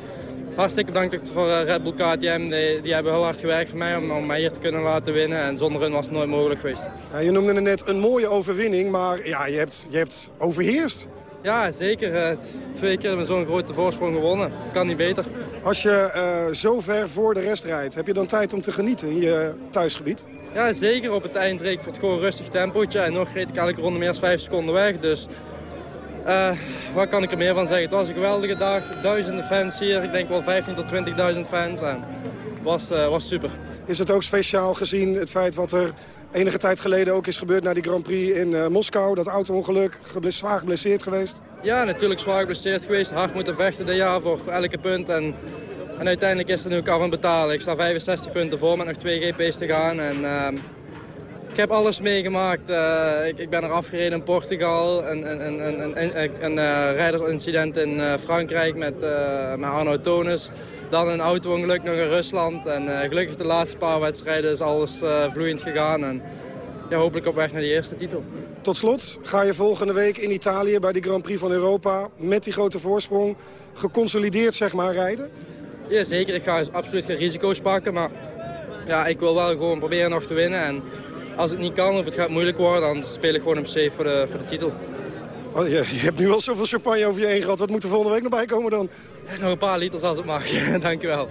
hartstikke bedankt ook voor Red Bull KTM. Die, die hebben heel hard gewerkt voor mij om, om mij hier te kunnen laten winnen. En zonder hun was het nooit mogelijk geweest. Ja, je noemde het net een mooie overwinning, maar ja, je, hebt, je hebt overheerst. Ja, zeker. Eh, twee keer met zo'n grote voorsprong gewonnen. Kan niet beter. Als je eh, zo ver voor de rest rijdt, heb je dan tijd om te genieten in je thuisgebied? Ja, zeker. Op het eind reed ik voor het gewoon rustig tempootje. En nog reed ik elke ronde meer dan 5 seconden weg. Dus eh, wat kan ik er meer van zeggen? Het was een geweldige dag. Duizenden fans hier. Ik denk wel 15.000 tot 20.000 fans. En was, was super. Is het ook speciaal gezien het feit wat er enige tijd geleden ook is gebeurd... na die Grand Prix in eh, Moskou, dat auto-ongeluk, zwaar geblesseerd geweest? Ja, natuurlijk zwaar geblesseerd geweest. Hard moeten vechten dit jaar voor, elke punt. En, en uiteindelijk is er nu aan het betalen. Ik sta 65 punten voor met nog twee GP's te gaan. En, ehm, ik heb alles meegemaakt. Eh, ik, ik ben er afgereden in Portugal. Een, een, een, eh, rijdersincident in eh, Frankrijk met, met Arno Tonus. Dan een auto-ongeluk nog in Rusland. En gelukkig de laatste paar wedstrijden is alles vloeiend gegaan. En ja, hopelijk op weg naar die eerste titel. Tot slot, ga je volgende week in Italië bij die Grand Prix van Europa... met die grote voorsprong geconsolideerd zeg maar rijden? Ja, zeker. Ik ga absoluut geen risico's pakken. Maar ja, ik wil wel gewoon proberen nog te winnen. En als het niet kan of het gaat moeilijk worden, dan speel ik gewoon op safe voor de, voor de titel. Oh, je, je hebt nu al zoveel champagne over je heen gehad. Wat moet er volgende week nog bij komen dan? Nog een paar liters als het mag. Dankjewel.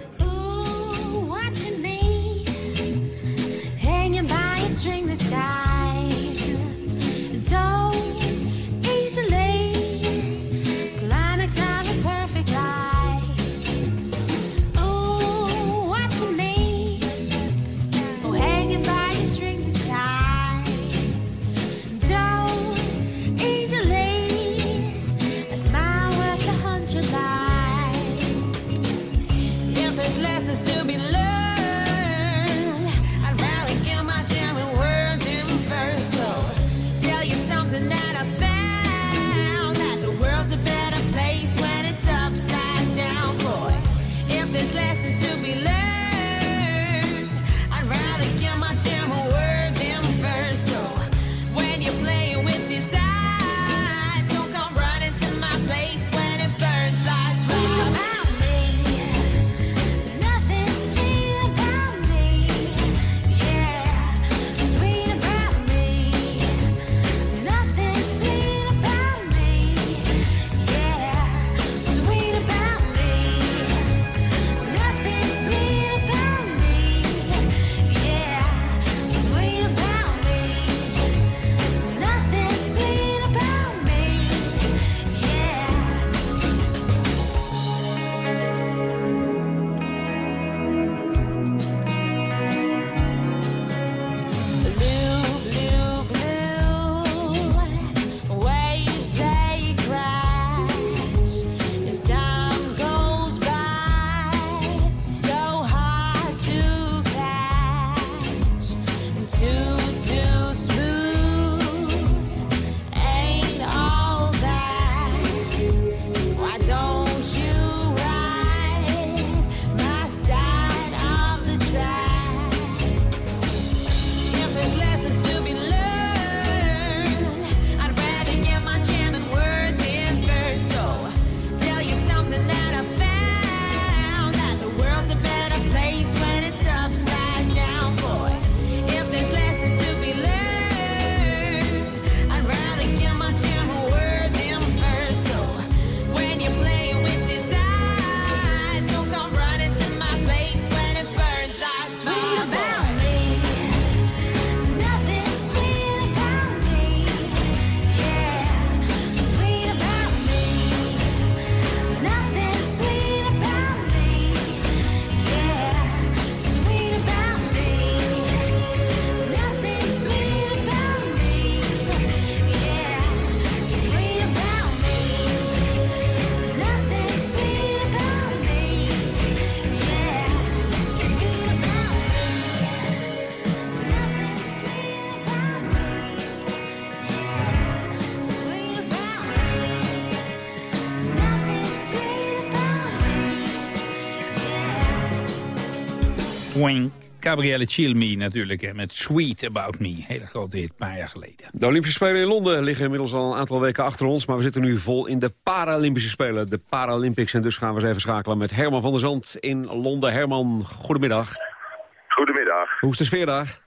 Gabrielle Chilmi natuurlijk, hè, met Sweet About Me. Hele grote hit, een paar jaar geleden. De Olympische Spelen in Londen liggen inmiddels al een aantal weken achter ons. Maar we zitten nu vol in de Paralympische Spelen, de Paralympics. En dus gaan we eens even schakelen met Herman van der Zand in Londen. Herman, goedemiddag. Goedemiddag. Hoe is de sfeer daar?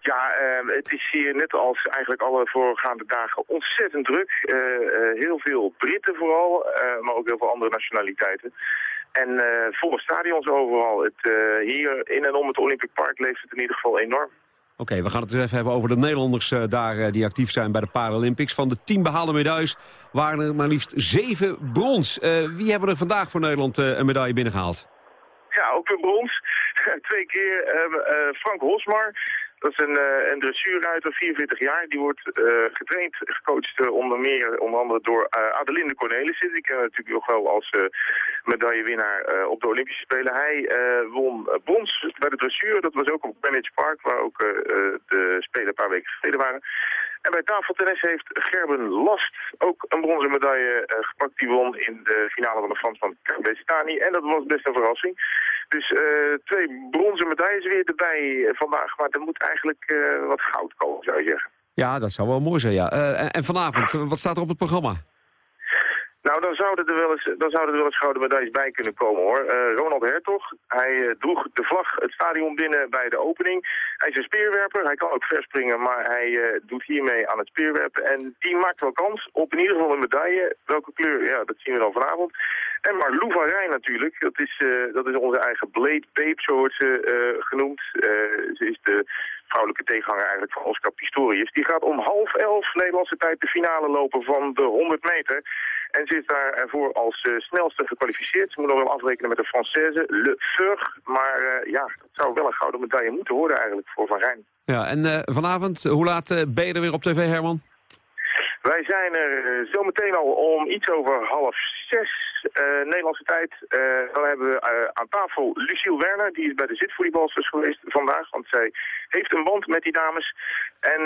Ja, eh, het is hier net als eigenlijk alle voorgaande dagen ontzettend druk. Eh, eh, heel veel Britten vooral, eh, maar ook heel veel andere nationaliteiten. En eh, volle stadions overal. Het, eh, hier in en om het Olympic Park leeft het in ieder geval enorm. Oké, we gaan het dus even hebben over de Nederlanders eh, daar die actief zijn bij de Paralympics. Van de tien behaalde medailles waren er maar liefst zeven brons. Wie hebben er vandaag voor Nederland een medaille binnengehaald? Ja, ook een brons. Twee keer Frank Hosmar. Dat is een, eh, een dressuurruiter, 44 jaar. Die wordt eh, getraind, gecoacht eh, onder meer onder andere door eh, Adelinde Cornelissen. Kennen we natuurlijk nog wel als medaillewinnaar op de Olympische Spelen. Hij won brons bij de dressuur. Dat was ook op Greenwich Park, waar ook de Spelen een paar weken geleden waren. En bij tafeltennis heeft Gerben Last ook een bronzen medaille eh, gepakt. Die won in de finale van de Fransman Kabestani. En dat was best een verrassing. Dus eh, twee bronzen medailles weer erbij eh, vandaag. Maar er moet eigenlijk wat goud komen, zou je zeggen. Ja, dat zou wel mooi zijn, ja. En, vanavond, wat staat er op het programma? Nou, dan zouden er wel eens, dan zouden er wel eens gouden medailles bij kunnen komen hoor. Eh, Ronald Hertog, hij eh, droeg de vlag het stadion binnen bij de opening. Hij is een speerwerper, hij kan ook verspringen, maar hij eh, doet hiermee aan het speerwerpen. En die maakt wel kans op in ieder geval een medaille. Welke kleur, ja, dat zien we dan vanavond. En Marlou van Rijn natuurlijk, dat is, dat is onze eigen Blade Babe, zo wordt ze genoemd. Ze is de vrouwelijke tegenhanger eigenlijk van Oscar Pistorius. Die gaat om half elf Nederlandse tijd de finale lopen van de 100 meter. En ze is daarvoor als eh, snelste gekwalificeerd. Ze moet nog wel afrekenen met de Française, Le Feur. Maar eh, ja, het zou wel een gouden medaille moeten worden eigenlijk voor Van Rijn. Ja, en eh, vanavond, hoe laat ben je er weer op tv, Herman? Wij zijn er zometeen al om iets over half zes Nederlandse tijd. Dan hebben we aan tafel Luciel Werner. Die is bij de zitvolleybalsters geweest vandaag. Want zij heeft een band met die dames. En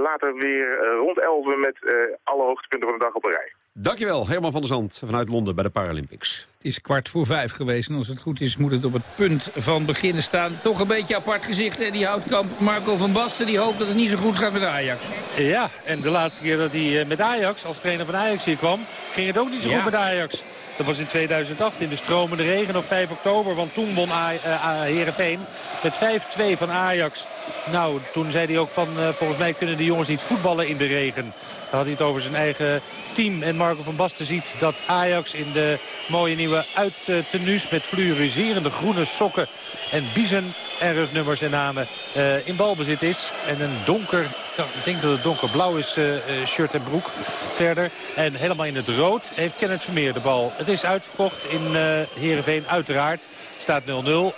later weer rond elf met alle hoogtepunten van de dag op een rij. Dankjewel, Herman van der Zand vanuit Londen bij de Paralympics. Het is kwart voor vijf geweest en als het goed is moet het op het punt van beginnen staan. Toch een beetje apart gezicht, hè, die houtkamp. Marco van Basten die hoopt dat het niet zo goed gaat met Ajax. Ja, en de laatste keer dat hij eh, met Ajax, als trainer van Ajax hier kwam, ging het ook niet zo Ja. goed met Ajax. Dat was in 2008 in de stromende regen op 5 oktober. Want toen won A- eh, A- Heerenveen met 5-2 van Ajax. Nou, toen zei hij ook van eh, volgens mij kunnen de jongens niet voetballen in de regen. Dan had hij het over zijn eigen team. En Marco van Basten ziet dat Ajax in de mooie nieuwe uittenues met fluoriserende groene sokken en biezen en rugnummers en namen eh, in balbezit is. En een donker, ik denk dat het donkerblauw is, eh, eh, shirt en broek verder. En helemaal in het rood heeft Kenneth Vermeer de bal. Het is uitverkocht in eh Heerenveen uiteraard. Staat 0-0.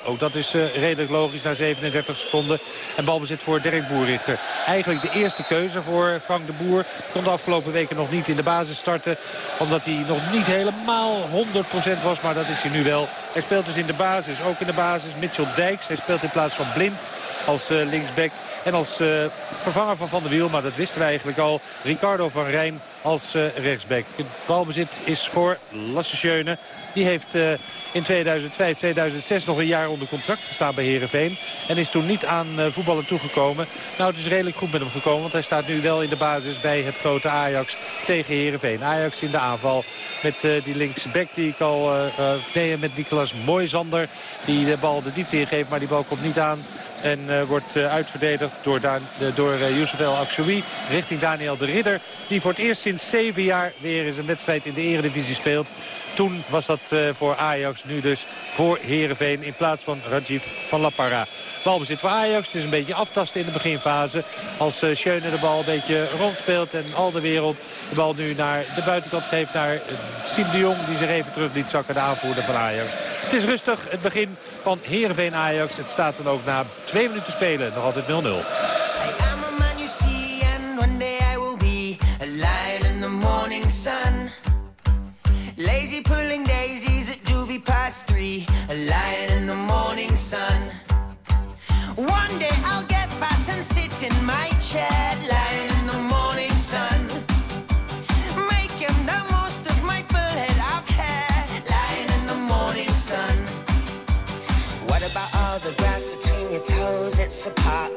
Ook dat is eh, redelijk logisch na 37 seconden. En balbezit voor Dirk Boerrichter. Eigenlijk de eerste keuze voor Frank de Boer. Kon de afgelopen weken nog niet in de basis starten. Omdat hij nog niet helemaal 100% was. Maar dat is hij nu wel. Hij speelt dus in de basis. Ook in de basis Mitchell Dijks. Hij speelt in plaats van Blind als eh, linksback. En als eh, vervanger van Van der Wiel, maar dat wisten we eigenlijk al, Ricardo van Rijn als eh, rechtsback. Het balbezit is voor Lasse. Die heeft eh, in 2005, 2006 nog een jaar onder contract gestaan bij Herenveen. En is toen niet aan eh, voetballen toegekomen. Nou, het is redelijk goed met hem gekomen. Want hij staat nu wel in de basis bij het grote Ajax tegen Herenveen. Ajax in de aanval met eh, die linksback die ik al... nee, met Nicolas Moisander. Die de bal de diepte ingeeft, maar die bal komt niet aan. En wordt eh, uitverdedigd door, Daan, eh, door Youssef El Akshoui richting Daniel de Ridder. Die voor het eerst sinds zeven jaar weer eens een wedstrijd in de eredivisie speelt. Toen was dat eh, voor Ajax, nu dus voor Heerenveen in plaats van Rajiv van La Parra. Balbezit voor Ajax, het is een beetje aftasten in de beginfase. Als uh, Schöne de bal een beetje rondspeelt en al de wereld de bal nu naar de buitenkant geeft naar uh, Siem de Jong. Die zich even terug liet zakken, de aanvoerder van Ajax. Het is rustig, het begin van Heerenveen Ajax. Het staat dan ook na twee minuten spelen, nog altijd 0-0. Lazy pulling daisies at doobie past three, a lion in the morning sun. One day I'll get fat and sit in my chair, lying in the morning sun. Making the most of my full head of hair, lying in the morning sun. What about all the grass between your toes. It's a part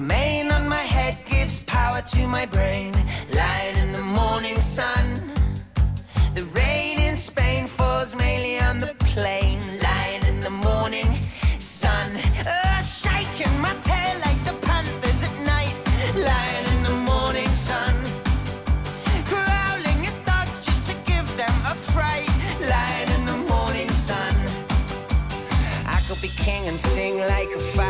the mane on my head gives power to my brain. Lying in the morning sun. The rain in Spain falls mainly on the plain. Lying in the morning sun. Uh, shaking my tail like the panthers at night. Lying in the morning sun. Growling at dogs just to give them a fright. Lying in the morning sun. I could be king and sing like a fat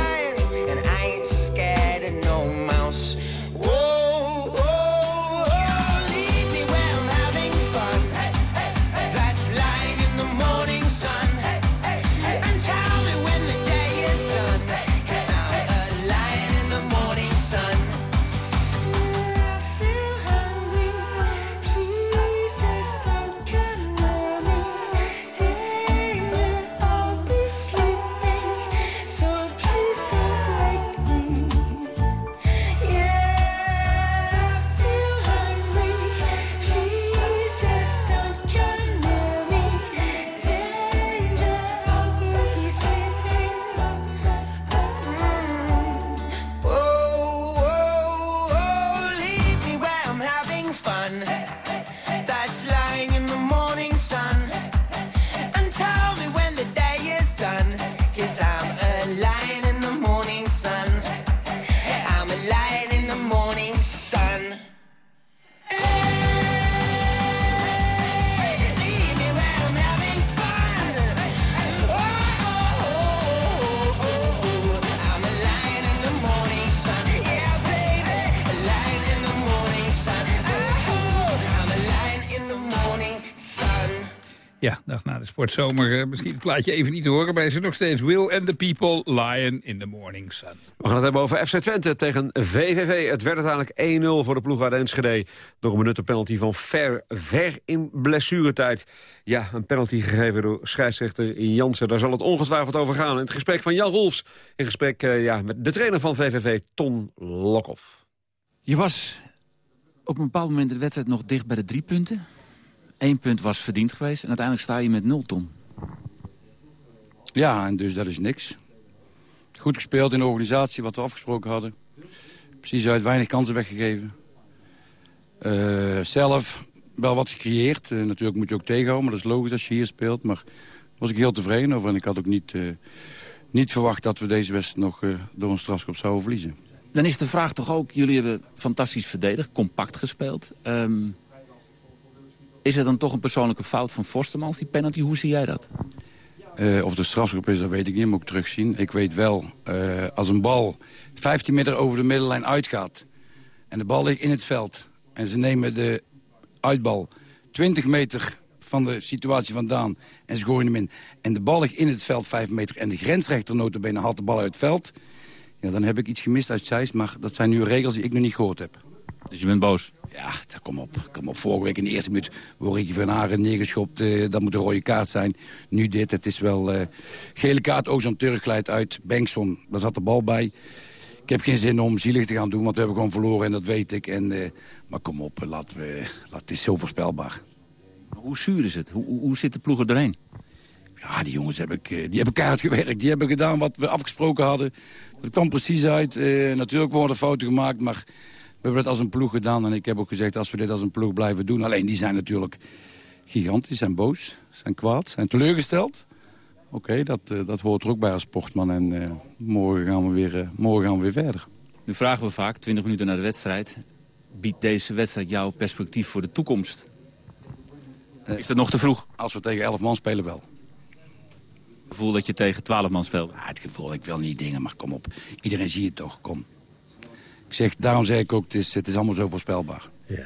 Ja, dag na de sportzomer. eh, misschien het plaatje even niet te horen, maar is er nog steeds Will and the People, Lion in the Morning Sun. We gaan het hebben over FC Twente tegen VVV. Het werd uiteindelijk 1-0 voor de ploeg uit Enschede... door een benutte penalty van ver, ver in blessuretijd. Ja, een penalty gegeven door scheidsrechter Jansen. Daar zal het ongetwijfeld over gaan. In het gesprek van Jan Rolfs, in gesprek eh, ja, met de trainer van VVV, Ton Lokhoff. Je was op een bepaald moment in de wedstrijd nog dicht bij de drie punten. Eén punt was verdiend geweest en uiteindelijk sta je met nul ton. Ja, en dus dat is niks. Goed gespeeld in de organisatie, wat we afgesproken hadden. Precies uit, weinig kansen weggegeven. Eh, zelf wel wat gecreëerd. Eh, natuurlijk moet je ook tegenhouden, maar dat is logisch als je hier speelt. Maar daar was ik heel tevreden over. En ik had ook niet, eh, niet verwacht dat we deze wedstrijd nog door een strafschop zouden verliezen. Dan is de vraag toch ook, jullie hebben fantastisch verdedigd, compact gespeeld. Ehm, is het dan toch een persoonlijke fout van Forstemans, die penalty? Hoe zie jij dat? Eh, of de strafschop is, dat weet ik niet, moet ik terugzien. Ik weet wel, eh, als een bal 15 meter over de middenlijn uitgaat... en de bal ligt in het veld... en ze nemen de uitbal 20 meter van de situatie vandaan... en ze gooien hem in, en de bal ligt in het veld 5 meter... en de grensrechter notabene haalt de bal uit het veld... Ja, dan heb ik iets gemist uit Zeist, maar dat zijn nu regels die ik nog niet gehoord heb. Dus je bent boos? Ja, dat- kom op. Kom op. Vorige week in de eerste minuut word ik van Haren neergeschopt. eh, dat moet een rode kaart zijn. Nu dit. Het is wel eh, gele kaart. Ook zo'n teruggeleid uit Bengtson. Daar zat de bal bij. Ik heb geen zin om zielig te gaan doen, want we hebben gewoon verloren en dat weet ik. En, eh, maar kom op, laten we, laat, het is zo voorspelbaar. Hoe zuur is het? Hoe, hoe, zit de ploeg er doorheen? Ja, die jongens heb ik, die hebben kaart gewerkt. Die hebben gedaan wat we afgesproken hadden. Dat kwam precies uit. Natuurlijk worden fouten gemaakt, maar hebben het als een ploeg gedaan. En ik heb ook gezegd, als we dit als een ploeg blijven doen... alleen die zijn natuurlijk gigantisch, zijn boos, zijn kwaad, zijn teleurgesteld. Oké, dat, eh, dat hoort er ook bij als sportman. En eh, morgen, gaan we weer, eh, morgen gaan we weer verder. Nu vragen we vaak, 20 minuten na de wedstrijd... biedt deze wedstrijd jouw perspectief voor de toekomst? Is dat nog te vroeg? Als we tegen 11 man spelen wel. gevoel dat je tegen 12 man speelde? Ja, het gevoel, ik wil niet dingen, maar kom op. Iedereen ziet het toch, kom. Ik zeg, daarom zeg ik ook, het is, het is allemaal zo voorspelbaar. Ton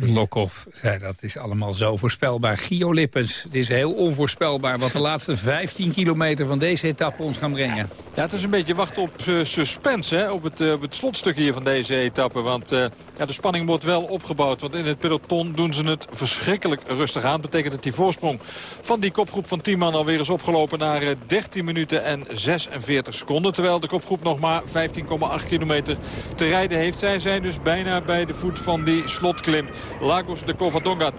Lokhoff zei dat is allemaal zo voorspelbaar. Gio Lippens, het is heel onvoorspelbaar... wat de laatste 15 kilometer van deze etappe ons gaan brengen. Ja, het is een beetje wachten op eh, suspense hè, op, het, eh, het slotstuk hier van deze etappe. Want eh, ja, de spanning wordt wel opgebouwd. Want in het peloton doen ze het verschrikkelijk rustig aan. Dat betekent dat die voorsprong van die kopgroep van 10 man alweer is opgelopen naar eh, 13 minuten en 46 seconden. Terwijl de kopgroep nog maar 15,8 kilometer te rijden heeft. Zij zijn dus bijna bij de voet van die slotklim. Lagos de Covadonga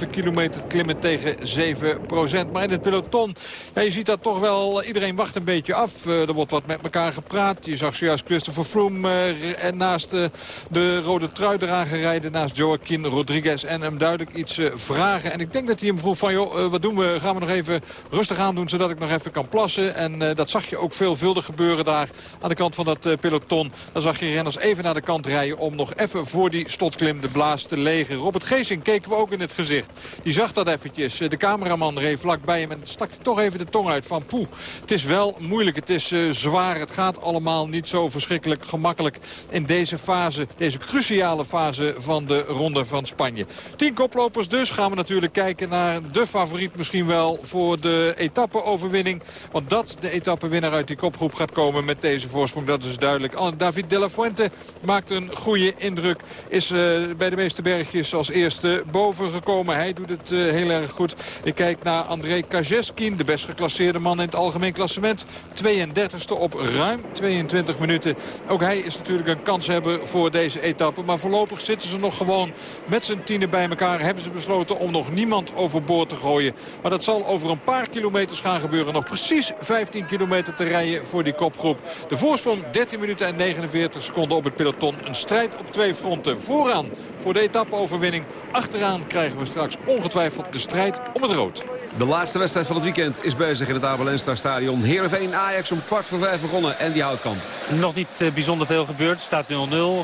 13,5 kilometer klimmen tegen 7 procent. Maar in het peloton, ja, je ziet dat toch wel, iedereen wacht een beetje af. Eh, er wordt wat met elkaar gepraat. Je zag zojuist Christopher Froome eh, en naast eh, de rode trui eraan gerijden. Naast Joaquin Rodriguez en hem duidelijk iets vragen. En ik denk dat hij hem vroeg van, joh, wat doen we? Gaan we nog even rustig aan doen zodat ik nog even kan plassen? En dat zag je ook veelvuldig gebeuren daar aan de kant van dat peloton. Dan zag je renners even naar de kant rijden om nog even voor die slotklim de blaas te legen. Robert Geesing keken we ook in het gezicht. Die zag dat eventjes. De cameraman reed vlakbij hem en stak toch even de tong uit van poeh. Het is wel moeilijk, het is eh, zwaar. Het gaat allemaal niet zo verschrikkelijk gemakkelijk in deze fase, deze cruciale fase van de ronde van Spanje. Tien koplopers dus. Gaan we natuurlijk kijken naar de favoriet misschien wel voor de etappe-overwinning. Want dat de etappewinnaar uit die kopgroep gaat komen met deze voorsprong, dat is duidelijk. David de la Fuente maakt een goede indruk. Is eh, bij de meeste bergjes als eerste boven gekomen. Hij doet het eh, heel erg goed. Ik kijk naar André Kajeskin, de best geclasseerde man in het algemeen klassement. 32e op ruim 22 minuten. Ook hij is natuurlijk een kanshebber voor deze etappe. Maar voorlopig zitten ze nog gewoon met z'n tienen bij elkaar. Hebben ze besloten om nog niemand overboord te gooien. Maar dat zal over een paar kilometers gaan gebeuren. Nog precies 15 kilometer te rijden voor die kopgroep. De voorsprong 13 minuten en 49 seconden op het peloton. Een strijd op twee fronten. Vooraan voor de etappe-overwinning. Achteraan krijgen we straks ongetwijfeld de strijd om het rood. De laatste wedstrijd van het weekend is bezig in het Abel Enstra stadion. Heerenveen Ajax om kwart voor vijf begonnen en die houtkamp. Nog niet eh, bijzonder veel gebeurd. Staat 0-0.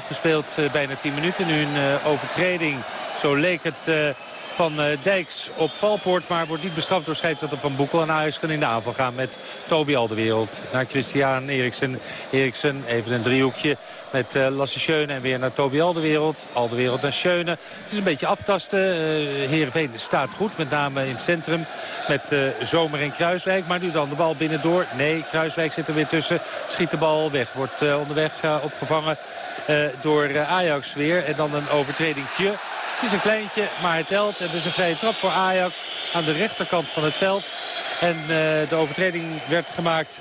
Gespeeld eh, bijna 10 minuten. Nu een eh, overtreding. Zo leek het eh, van eh, Dijks op Valpoort. Maar wordt niet bestraft door scheidsrechter Van Boekel. En Ajax kan in de aanval gaan met Toby Alderwereld. Naar Christian Eriksen. Eriksen even een driehoekje met eh, Lasse Schöne en weer naar Toby Alderwereld. Alderwereld naar Schöne. Het is een beetje aftasten. Uh, Heerenveen staat goed, met name in het centrum. Met Zomer en Kruiswijk. Maar nu dan de bal binnendoor. Nee, Kruiswijk zit er weer tussen. Schiet de bal weg. Wordt onderweg opgevangen door Ajax weer. En dan een overtredingje. Het is een kleintje, maar het telt. En dus een vrije trap voor Ajax aan de rechterkant van het veld. En eh, de overtreding werd gemaakt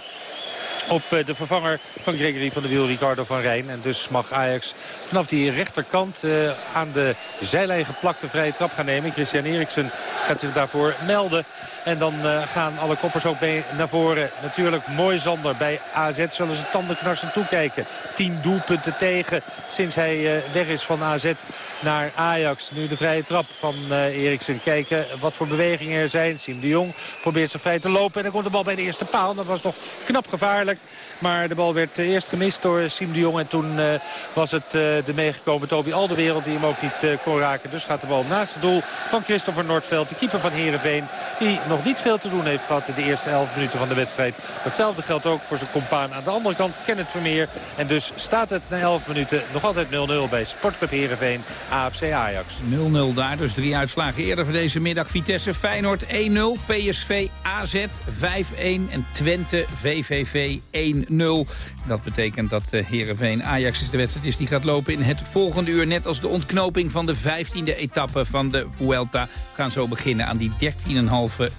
op eh, de vervanger van Gregory van de Wiel, Ricardo van Rijn. En dus mag Ajax vanaf die rechterkant eh, aan de zijlijn geplakte vrije trap gaan nemen. Christian Eriksen gaat zich daarvoor melden. En dan eh, gaan alle koppers ook mee naar voren. Natuurlijk mooi Zander bij AZ zullen ze tandenknarsend toekijken. Tien doelpunten tegen sinds hij eh, weg is van AZ naar Ajax. Nu de vrije trap van eh, Eriksen. Kijken wat voor bewegingen er zijn. Siem de Jong probeert zich vrij te lopen. En dan komt de bal bij de eerste paal. Dat was nog knap gevaarlijk. Maar de bal werd eerst gemist door Siem de Jong. En toen was het de meegekomen Toby Alderwereld die hem ook niet kon raken. Dus gaat de bal naast het doel van Christopher Noordveld. De keeper van Heerenveen. Die nog niet veel te doen heeft gehad in de eerste 11 minuten van de wedstrijd. Datzelfde geldt ook voor zijn compaan aan de andere kant. Kenneth Vermeer. En dus staat het na 11 minuten nog altijd 0-0 bij Sportclub Heerenveen. AFC Ajax. 0-0 daar, dus drie uitslagen eerder voor deze middag. Vitesse Feyenoord 1-0, PSV AZ 5-1 en Twente VVV 1-0. Dat betekent dat uh, Heerenveen Ajax is de wedstrijd is die gaat lopen in het volgende uur. Net als de ontknoping van de 15e etappe van de Vuelta. We gaan zo beginnen aan die 13,5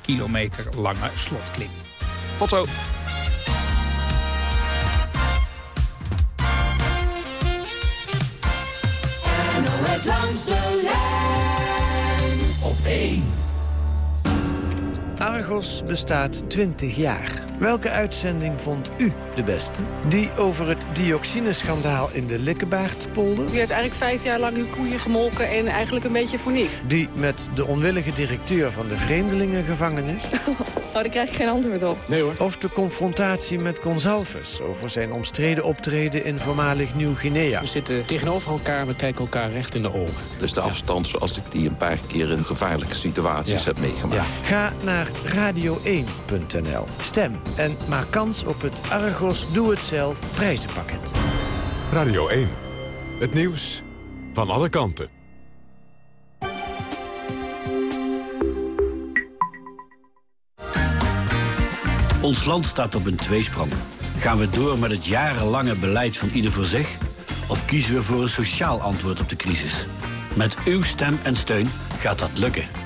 kilometer lange slotklim. Tot zo. NOS langs de lijn op 1. Argos bestaat 20 jaar. Welke uitzending vond u de beste? Die over het dioxineschandaal in de Likkebaardpolder? U heeft eigenlijk vijf jaar lang uw koeien gemolken en eigenlijk een beetje voor niks. Die met de onwillige directeur van de vreemdelingengevangenis? Oh, daar krijg ik geen antwoord op. Nee hoor. Of de confrontatie met Gonzalves over zijn omstreden optreden in voormalig Nieuw-Guinea? We zitten tegenover elkaar, we kijken elkaar recht in de ogen. Dus de afstand zoals ik die een paar keer in gevaarlijke situaties heb meegemaakt. Ga naar radio1.nl. Stem en maak kans op het Argos Doe Het Zelf prijzenpakket. Radio 1. Het nieuws van alle kanten. Ons land staat op een tweesprong. Gaan we door met het jarenlange beleid van ieder voor zich? Of kiezen we voor een sociaal antwoord op de crisis? Met uw stem en steun gaat dat lukken.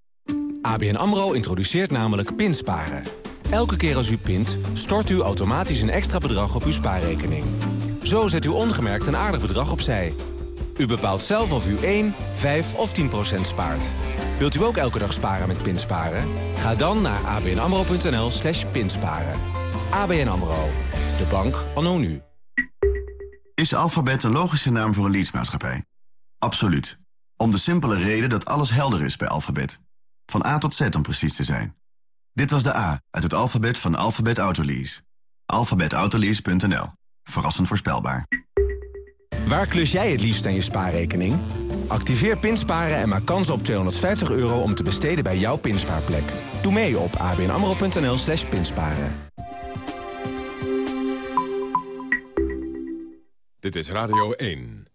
ABN AMRO introduceert namelijk pinsparen. Elke keer als u pint, stort u automatisch een extra bedrag op uw spaarrekening. Zo zet u ongemerkt een aardig bedrag opzij. U bepaalt zelf of u 1, 5 of 10 procent spaart. Wilt u ook elke dag sparen met pinsparen? Ga dan naar abnamro.nl slash pinsparen. ABN AMRO, de bank anno nu. Is Alphabet een logische naam voor een leadsmaatschappij? Absoluut. Om de simpele reden dat alles helder is bij Alphabet. Van A tot Z om precies te zijn. Dit was de A uit het alfabet van Alphabet Autolease. alphabetautolease.nl. Verrassend voorspelbaar. Waar klus jij het liefst aan je spaarrekening? Activeer Pinsparen en maak kans op 250 euro om te besteden bij jouw pinspaarplek. Doe mee op abnamro.nl slash pinsparen. Dit is Radio 1.